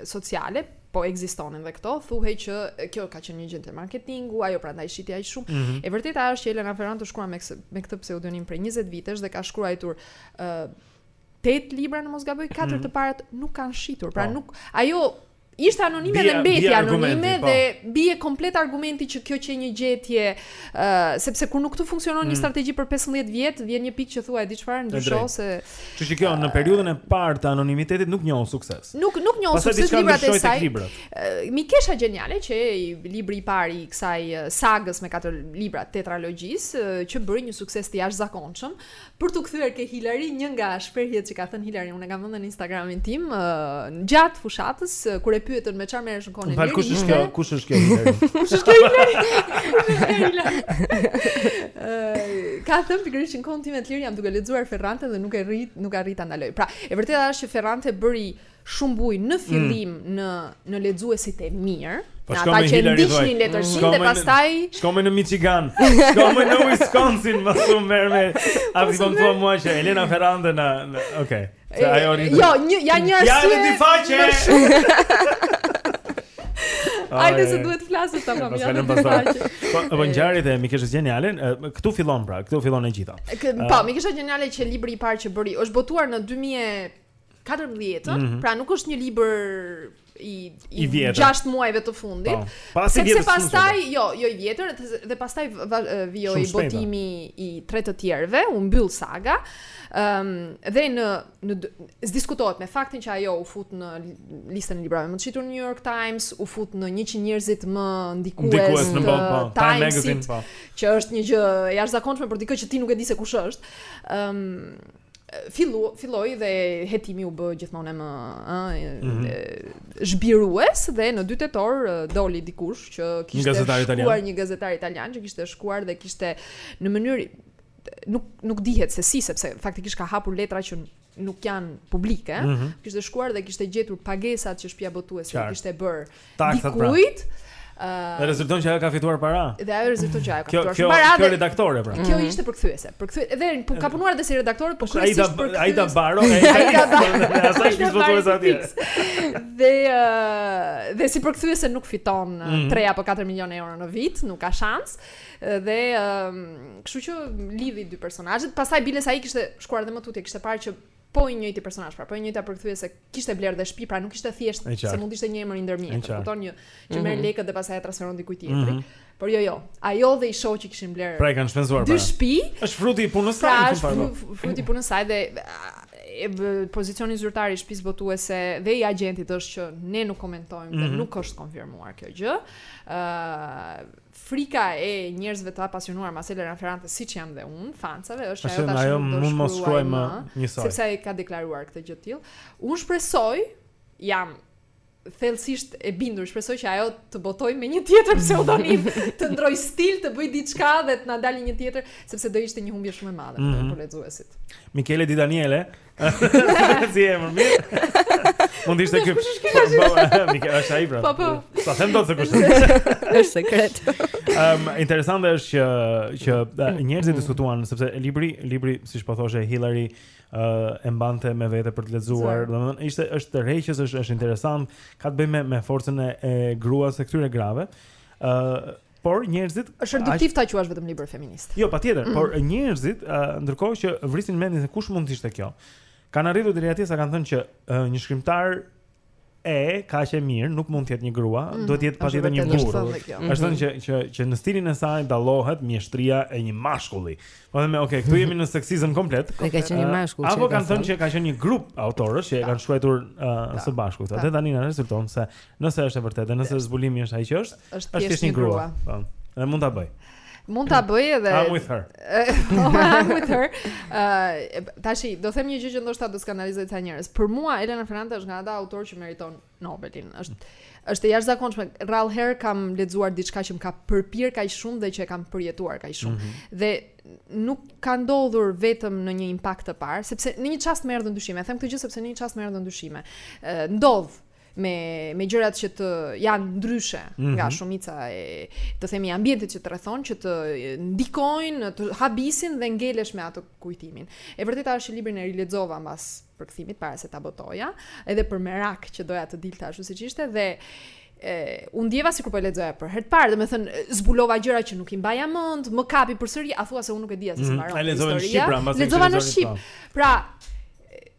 sociale, po ekzistonin dhe këto, thuhej që kjo ka qenë një gjetje marketingu, ajo prandaj shiti aq shumë. Mm -hmm. E vërteta është që Elena Ferrante shkruan me këtë me këtë pseudonim prej 20 vitesh dhe ka shkruar ë uh, 8 libra në mos gaboj, 4 mm -hmm. të parat nuk kanë shitur. Pra po. nuk ajo ishte anonime dhe mbeti anonime po. dhe bie komplet argumenti që kjo qe një gjetje uh, sepse kur nuk të funksionon mm. një mhm. strategji për 15 vjet, vjen një pikë që thua e di çfarë ndryshon se Që që kjo, në periudhën e parë të anonimitetit nuk njohu sukses. Nuk, nuk njohu sukses librat e saj. Mikesha gjeniale, qe libri i parë i kësaj sagës me katër libra tetralogjisë, që bëri një sukses të jashtëzakonshëm, për t'u kthyer ke Hilari një nga shprehjet që ka thënë Hilari, unë e kam vënë në Instagramin tim, gjatë fushatës, kur e pyetën me çfarë merresh në kohën e lirë, ishte... Kush është kjo Hilari? Kush është kjo Hilari? ka thënë pikërisht që në kohën time të lirë jam duke lexuar Ferrante dhe nuk arri, nuk arrij ta ndaloj. Pra, e vërteta është që Ferrante bëri shumë bujë në mm. fillim mm. në në lexuesit e mirë. Po në ata që ndiqnin letërsinë dhe pastaj shko me në Michigan, shko me në Wisconsin, më shumë merr me. A ti po thua mua që Elena Ferrante na, okay. Se ajo rritë Jo, një, ja një arsye Fjallë dy faqe Më shumë Ajde se duhet flasë të famë Pasë pas faqe Po, po ngjarjet e Mikesha Gjeniale Këtu fillon pra, këtu fillon e gjitha Po, Mikesha Gjeniale qe libri i parë që bëri është botuar në 2014 mm -hmm. Pra nuk është një libër i i, I vjetër. 6 muajve të fundit. Po. Para se Sepse vjetër. pastaj, jo, jo i vjetër, dhe- dhe pastaj va- e, vijoi Shumë shpejt, botimi i tre të tjerave, u mbyll saga. Ëm dhe në në dy- s'diskutohet me faktin që ajo u fut në li- listën e librave më të shitur në New York Times, u fut në 100 njerëzit më ndikues, Ndikues në të botë, po. Time Timesit, Magazine, po. që është një gjë e jashtëzakonshme për dikë që ti nuk e di se kush është. Ëm fillu, filloi dhe hetimi u bë gjithmonë më ë mm -hmm. zhbirues dhe në 2 tetor doli dikush që kishte gazetar shkuar një gazetar italian që kishte shkuar dhe kishte në mënyrë nuk nuk dihet se si sepse faktikisht ka hapur letra që nuk janë publike, mm -hmm. kishte shkuar dhe kishte gjetur pagesat që shtëpia botuese kishte bërë Taksat pra. Dikujt Dhe rezulton që ajo ka fituar para. Dhe ajo rezulton që ajo ka fituar shumë para. Kjo kjo redaktore pra. Kjo mhm. ishte përkthyese. Përkthy edhe po ka punuar edhe si redaktore, po ai da ai da baro, ai da baro. Asaj shpie botuese atje. Dhe dhe si përkthyese nuk fiton 3 mhm. apo 4 milionë euro në vit, nuk ka shans. Dhe kështu që lidhi dy personazhet. Pastaj Biles ai kishte shkuar edhe më tutje, kishte parë që po i njëjti personazh, pra po e njëjta përkthyese kishte blerë dhe shtëpi, pra nuk ishte thjesht se mund të ishte një emër i ndërmjet, e kupton një që merr mhm. lekët dhe pastaj e transferon diku tjetër. Mm -hmm. Por jo, jo. Ajo dhe i shoqi kishin blerë. Pra i kanë shpenzuar pra. Dy shtëpi. Është fruti i punës së pra, saj, po. Fruti i punës së saj dhe e pozicioni zyrtar i shtëpisë botuese dhe i agjentit është që ne nuk komentojmë mm -hmm. dhe mhm. nuk është konfirmuar kjo gjë. Ëh, uh, frika e njerëzve të apasionuar mbas Elena Ferrantes siç jam dhe unë, fansave, është ajo tash nuk do të shkruajë më, më sepse ajo ka deklaruar një gjë të tillë. Unë shpresoj, jam thellësisht e bindur, shpresoj që ajo të botojë me një tjetër pseudonim, të ndërrojë stil, të bëjë diçka dhe të na dalë një tjetër, sepse do ishte një humbje shumë e madhe mm -hmm. për lexuesit. Michele Di Daniele, Si e më mirë. Mund të ishte ky. Mikele është ai pra. Po po. S'e them dot se kush është. Është sekret. Ëm um, interesante është që që eh, njerëzit mm. diskutuan sepse libri, libri siç po thoshe Hillary ë uh, eh, e mbante me vete për të lexuar. Domethënë ishte është tërheqës, është është interesant, ka të bëjë me me forcën e, e gruas së këtyre grave. ë uh, eh, Por njerëzit është reduktiv ta quash vetëm libër feminist. Jo, patjetër, mm. por njerëzit uh, ndërkohë që vrisnin mendjen se kush mund të ishte kjo. Kanë arritur deri atje sa kanë thënë që uh, një shkrimtare kaq e mirë, nuk mund të jetë një grua, mm. duhet të jetë patjetër një burrë. Është thënë që që që në stilin e saj dallohet mjeshtria e një mashkulli. Po them, ok, këtu jemi në seksizëm komplet. Që ka qenë një mashkull. Apo kanë thënë që ka qenë një grup autorësh që e kanë shkruar uh, së bashku. Atë tani na rezulton se Nëse është e vërtetë dhe nëse zbulimi është ai që është, është thjesht një grua. Po. Dhe mund ta bëjë. Mund ta bëjë edhe I'm with her. I'm with her. Uh, tashi, do them një gjë që ndoshta do skandalizojë ca njerëz. Për mua Elena Ferrante është nga ata autorë që meriton Nobelin. Është është e jashtëzakonshme. Rrallë herë kam lexuar diçka që më ka përpirë kaq shumë dhe që e kam përjetuar kaq shumë. Mm -hmm. Dhe nuk ka ndodhur vetëm në një impakt të parë, sepse në një çast më erdhën dyshime. Them këtë gjë sepse në një çast më erdhën dyshime. Ndodh me me gjërat që të janë ndryshe mm -hmm. nga mhm. shumica e të themi ambientit që të rrethon që të ndikojnë të habisin dhe ngelesh me atë kujtimin. E vërteta është që librin e rilexova mbas përkthimit para se ta botoja, edhe për merak që doja të dilte ashtu siç ishte dhe e, u ndjeva sikur po e lexoja për herë të parë, domethënë, zbulova gjëra që nuk i mbaja mend, më kapi përsëri, a thua se unë nuk e dija se si mhm. mbaron mm, historia. Në shqip pra, në shqip. Po. Pra,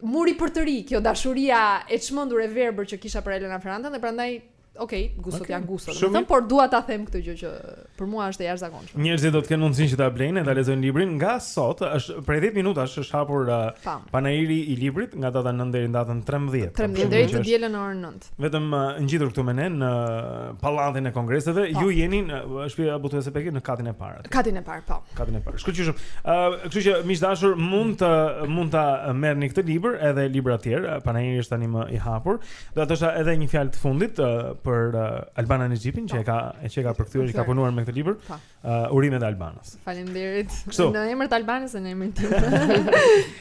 M'u rripërtëri kjo dashuria e çmendur e verbër që kisha për Elena Ferranten dhe prandaj Ok, gustot okay. janë gustot. Shumë them, por dua ta them këtë gjë që për mua është e jashtëzakonshme. Njerëzit do të kenë mundësinë që ta blejnë dhe ta lexojnë librin nga sot, është prej 10 minutash është hapur uh, panairi i librit nga data 9 deri në datën 13. 13 deri të dielën në orën 9. Vetëm uh, ngjitur këtu me ne në uh, pallatin e kongreseve, pra. Po. ju jeni në uh, shtëpia botuese Pegi në katin e parë. Katin e parë, po. Katin e parë. Shkëlqyshëm. Ë, uh, kështu që miq dashur, mund të mund ta merrni këtë libër edhe libra të tjerë, panairi është tanimë i hapur. Do të thosha edhe një fjalë të fundit uh, për uh, Albana Nexhipin që e ka e që ka përkthyer, që ka punuar me këtë libër. Ë, uh, urime dhe Albanës. Faleminderit. Në emër të Albanës e në emër të tim.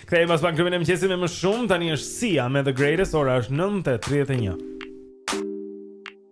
Kthehemi pas pak në mëngjesin me më shumë. Tani është Sia me The Greatest, ora është 9:31.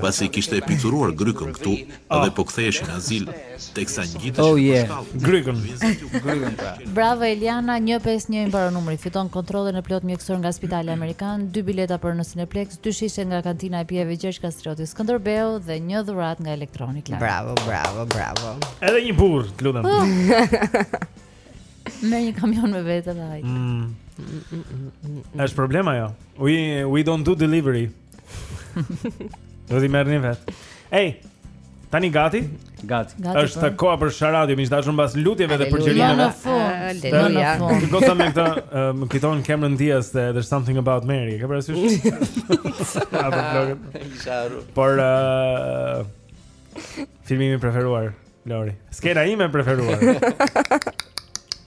pasi kishte pikturuar grykën këtu dhe po ktheheshin në azil teksa ngjiteshin për shkallë grykën grykën pra bravo Eliana një pesë një i mbaron numri fiton kontrollin e plot mjekësor nga spitali amerikan dy bileta për në Cineplex dy shishe nga kantina e pijeve Gjergj Kastrioti Skënderbeu dhe një dhuratë nga Electronic Line bravo bravo bravo edhe një burr të lutem merr një kamion me vete dhe hajde mm. Është problema jo. We we don't do delivery. Do t'i merrni vetë. Ej, tani gati? Gati. gati është po. koha për Sharadio, miq dashur, mbas lutjeve dhe përgjërimeve. Aleluja. Aleluja. Gota me këtë, më kujton Cameron Diaz te there's something about Mary. E ke parasysh? Ja, po blogën. Isharu. Por uh, filmi im i preferuar, Lori. Skena ime e preferuar.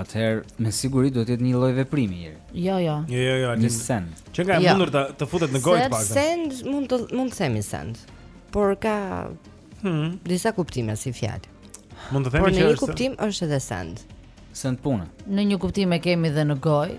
Atëherë me siguri duhet të jetë një lloj veprimi i ri. Jo, jo. Jo, jo, jo. Një send. Që ka jo. mundur të të futet në gojë pak. Send mund të mund të themi send. Por ka hmm. disa kuptime si fjalë. Mund të themi Por që është. Por në një kuptim është edhe send. Send puna. Në një kuptim e kemi dhe në gojë.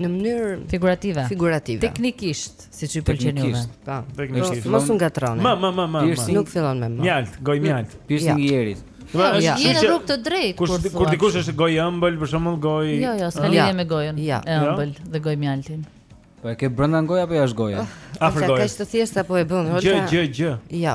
në mënyrë figurative. Figurative. Teknikisht, siç i pëlqen juve. Po, teknikisht. Mos u ngatërroni. Ma, ma, ma, ma. Nuk fillon me më. Mjaltë, gojëmjaltë. Piercing i erit. Do të thotë, jeni në rrugë të drejtë. Kur kur dikush është gojëmbël, për shembull, gojë. Jo, jo, s'ka lidhje me gojën. E ëmbël dhe gojëmjaltin. Po e ke brenda gojë apo jashtë gojë? Afër gojë. Është kaq e thjeshtë apo e bën, Holta? Gjë, gjë, gjë. Jo.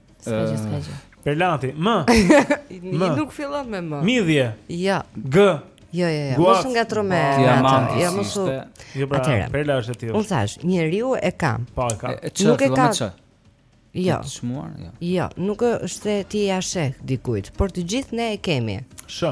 S'ka gjë, s'ka gjë. Perlanti, më. Më nuk fillon me më. Midhje. Jo. G. Jo, jo, jo. Mos ngatërro më. Ja, ja mos. Jo, pra, Perla është e tillë. Unë thashë, njeriu e ka. Po, e ka. Nuk e ka. Jo. Të çmuar, jo. Jo, nuk është se ti ia sheh dikujt, por të gjithë ne e kemi. Sh.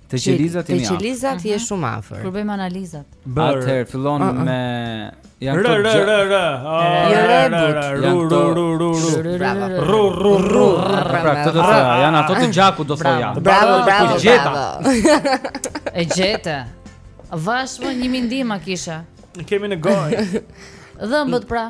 Te qelizat jemi afër. Te qelizat je mhm. shumë afër. Kur bëjmë analizat. Atëherë fillon me janë këto gjë. Rë rë rë. Ru ru ru ru ru. Bravo. Ru ru ru. Pra këto do të janë ato të gjakut do thoja. Bravo, bravo, bravo. E gjeta. Vashmë një mendim e kisha. Kemi në gojë. Dhëmbët pra.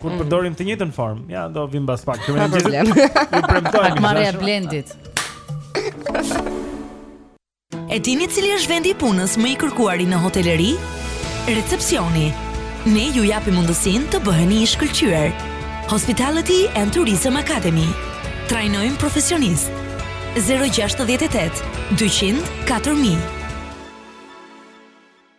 Kur mm. përdorim të njëjtën formë, ja do vijmë pas pak. Ju premtoj. Pak marrë e blendit. E dini cili është vendi i punës më i kërkuari në hoteleri? Recepsioni. Ne ju japim mundësinë të bëheni i shkëlqyer. Hospitality and Tourism Academy. Trajnojmë profesionistë. 068 200 4000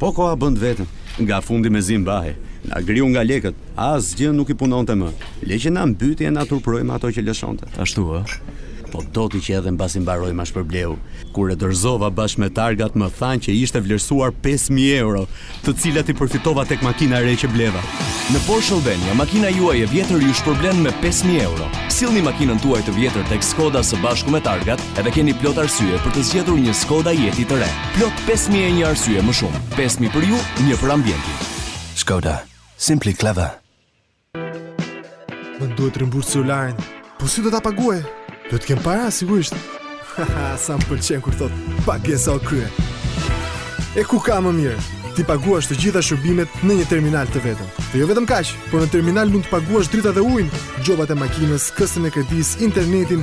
Po koha bën të vetën. Nga fundi mezi mbahej. Na griu nga lekët. Asgjë nuk i punonte më. Le që na mbyti e na turpëroi me ato që lëshonte. Ashtu ë? Po do ti që edhe mbasi mbaroi ma shpërbleu. Kur e dorëzova bashkë me targat më thanë që ishte vlerësuar pesë mijë euro, të cilat i përfitova tek makina e re që bleva. Në Porsche Albania makina juaj e vjetër ju shpërblen me pesë mijë euro. Sillni makinën tuaj të vjetër tek Skoda së bashku me targat Dhe keni plot arsye për të zgjedhur një Skoda Yeti të re. Plot 5001 arsye më shumë. 5000 për ju, një për ambientin. Skoda, simply clever. Më duhet të rimbush celularin. Po si do ta paguaj? Do të kem para sigurisht. Haha, sa më pëlqen kur thotë pagesa u krye. E ku ka më mirë? T'i paguash të gjitha shërbimet në një terminal të vetëm. Dhe jo vetëm kaq, por në terminal mund të paguash dritat e ujin, gjobat e makinës, këstin e kredisë, internetin,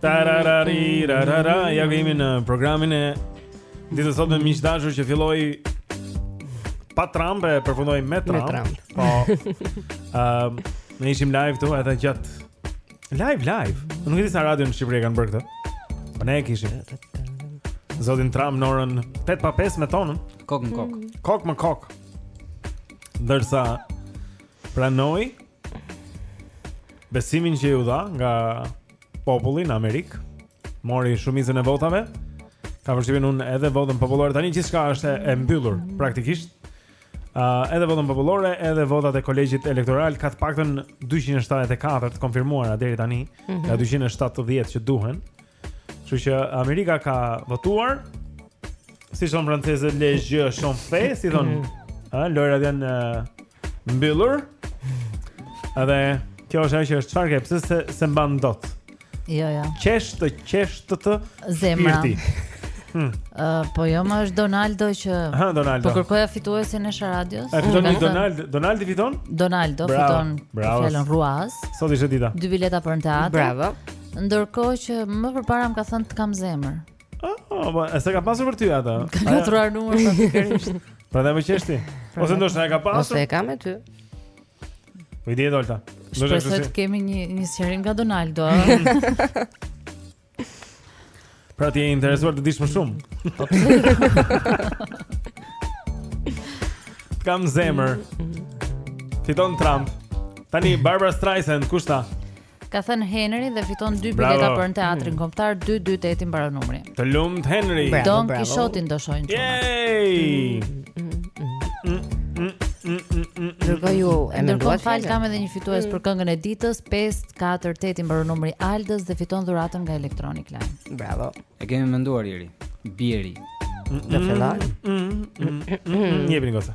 Tararari, rarara, ja ku jemi në programin e Ditë sot me miq dashur që filloi pa Trump e përfundoi me Trump. Me Trump. Po. Ëm, uh, ne ishim live këtu edhe gjatë. Live live. Nuk e di sa radio në Shqipëri e kanë bërë këtë. Po ne e kishim. Zotin Trump në orën 8 pa 5 me tonën. Kokë më kokë. Mm. Kokë më kokë. Ndërsa pranoi Besimin që iu dha nga populli në Amerikë, mori shumicën e votave. Kam përshtypjen unë edhe votën popullore tani gjithçka është e mbyllur praktikisht. Ë uh, edhe votën popullore, edhe votat e kolegjit elektoral ka të paktën 274 të konfirmuara deri tani, mm -hmm. nga 270 që duhen. Kështu që Amerika ka votuar. Siç thonë francezët les jeux sont faits, si thonë. Ëh, mm -hmm. lojërat janë uh, Mbyllur. Edhe kjo është ajo që është çfarë ke, pse s'e s'e mban dot. Jo, jo. Qesh të qesh të të zemra. Hmm. Uh, po jo më është Donaldo që ha, Donaldo. Po kërkoja fituesin e Sha Radios. A fiton Donald, Donaldi fiton? Donaldo bravo, fiton. Bravo. Fjalën Ruaz. Sot ishte dita. Dy bileta për në teatër. Bravo. Ndërkohë që më përpara më ka thënë të kam zemër. Oh, oh, po, e s'e ka pasur për ty ata. Ka ngatërruar numër sa të qeshësh. Pra dhe më qeshti. Pra Ose ndoshta e ka pasur. Ose e ka me ty. Po i djetë olëta. Shpresoj të kemi një, një sjerim nga Donaldo. pra ti je e interesuar të dishë më shumë. Po kam zemër. Fiton Trump. Tani Barbara Streisand kush ta? Ka thënë Henry dhe fiton dy bileta për në teatrin kombëtar 228 i mbaron numri. Të lumtë Henry. Don Kishotin do shohin çuna. Yay! Ndërkohë më duhet të fal kam edhe një fitues për këngën e ditës 548 i mbaron numri Aldës dhe fiton dhuratën nga Electronic Line. Bravo. E kemi menduar Jeri. Bjeri. Do fillon. Një bringosa.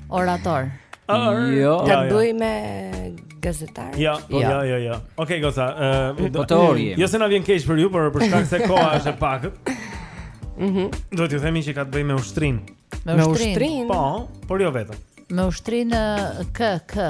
Orator. Jo. Ka të bëjë me gazetar? Jo, po, jo, jo, jo. Okej, goca, ë, po teori. Jo se na vjen keq për ju, por për shkak se koha është e pakët. Mhm. Do t'ju themi që ka të bëjë me ushtrinë. Me ushtrinë. Po, por jo vetëm. Me ushtrinë K K.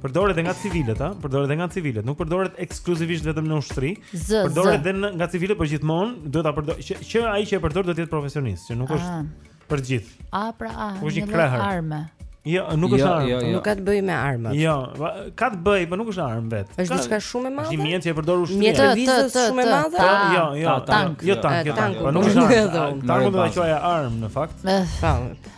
Përdoret edhe nga civilët, ha? Përdoret edhe nga civilët, nuk përdoret ekskluzivisht vetëm në ushtri. Përdoret edhe nga civilët, por gjithmonë duhet ta përdorë që, që ai që e përdor duhet të jetë profesionist, që nuk është ah. për të gjithë. A pra, a, po një lloj arme. Jo, nuk është jo, armë. Jo, jo. Nuk ka të bëjë me armë. Jo, ka të bëjë, por nuk është armë vetë. Është diçka shumë e madhe. Është mjet që e përdor ushtria. Mjet të vizës shumë e madhe. Jo, jo, tank. Jo tank, jo tank. Po nuk është armë. Tanku do të quhej armë në fakt. Po.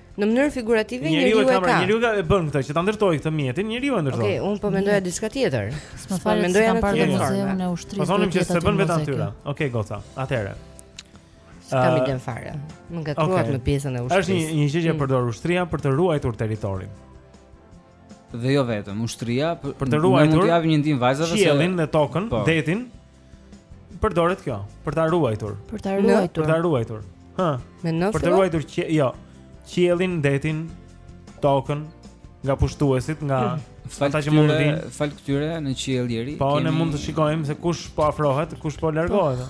Në mënyrë figurative njeriu e ka. Pra, njeriu e bën këtë që ta ndërtojë këtë mjetin, njeriu e ndërton. Okej, okay, unë po mendoja diçka tjetër. Se më fal, mendoja në parë muzeun e ushtrisë. Po thonim që s'e bën vetë natyra. Okej, okay, goca. Atëherë. S'kam uh, idenë fare. Më ngatërruat okay. me pjesën e ushtrisë. Është një një gjë që mm. përdor ushtria për të ruajtur territorin. Dhe jo vetëm, ushtria për, për të ruajtur. Mund t'i japim një ndihmë vajzave se qiellin dhe tokën, po. detin. Përdoret kjo për ta ruajtur. Për ta ruajtur. Për ta ruajtur. Hë. Me një fjalë. Për të ruajtur që jo. Qiellin, detin, tokën nga pushtuesit, nga hmm. ata që mund të vinë. Falë këtyre në qiell, Jeri. Po ne mund të shikojmë se kush po afrohet, kush po largohet.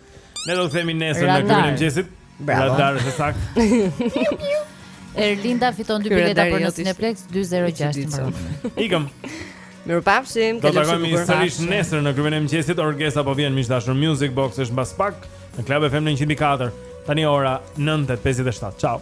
Ne do të themi nesër në klubin e mëngjesit. Bravo. Radar është saktë. Erlinda fiton dy bileta për në Cineplex 206 mbaron. Ikëm. Mirupafshim, Do të takohemi sërish nesër në klubin e mëngjesit. Orgesa po vjen miq të dashur Music Box është mbas pak në Club FM në 104. Tani ora 9:57. Ciao.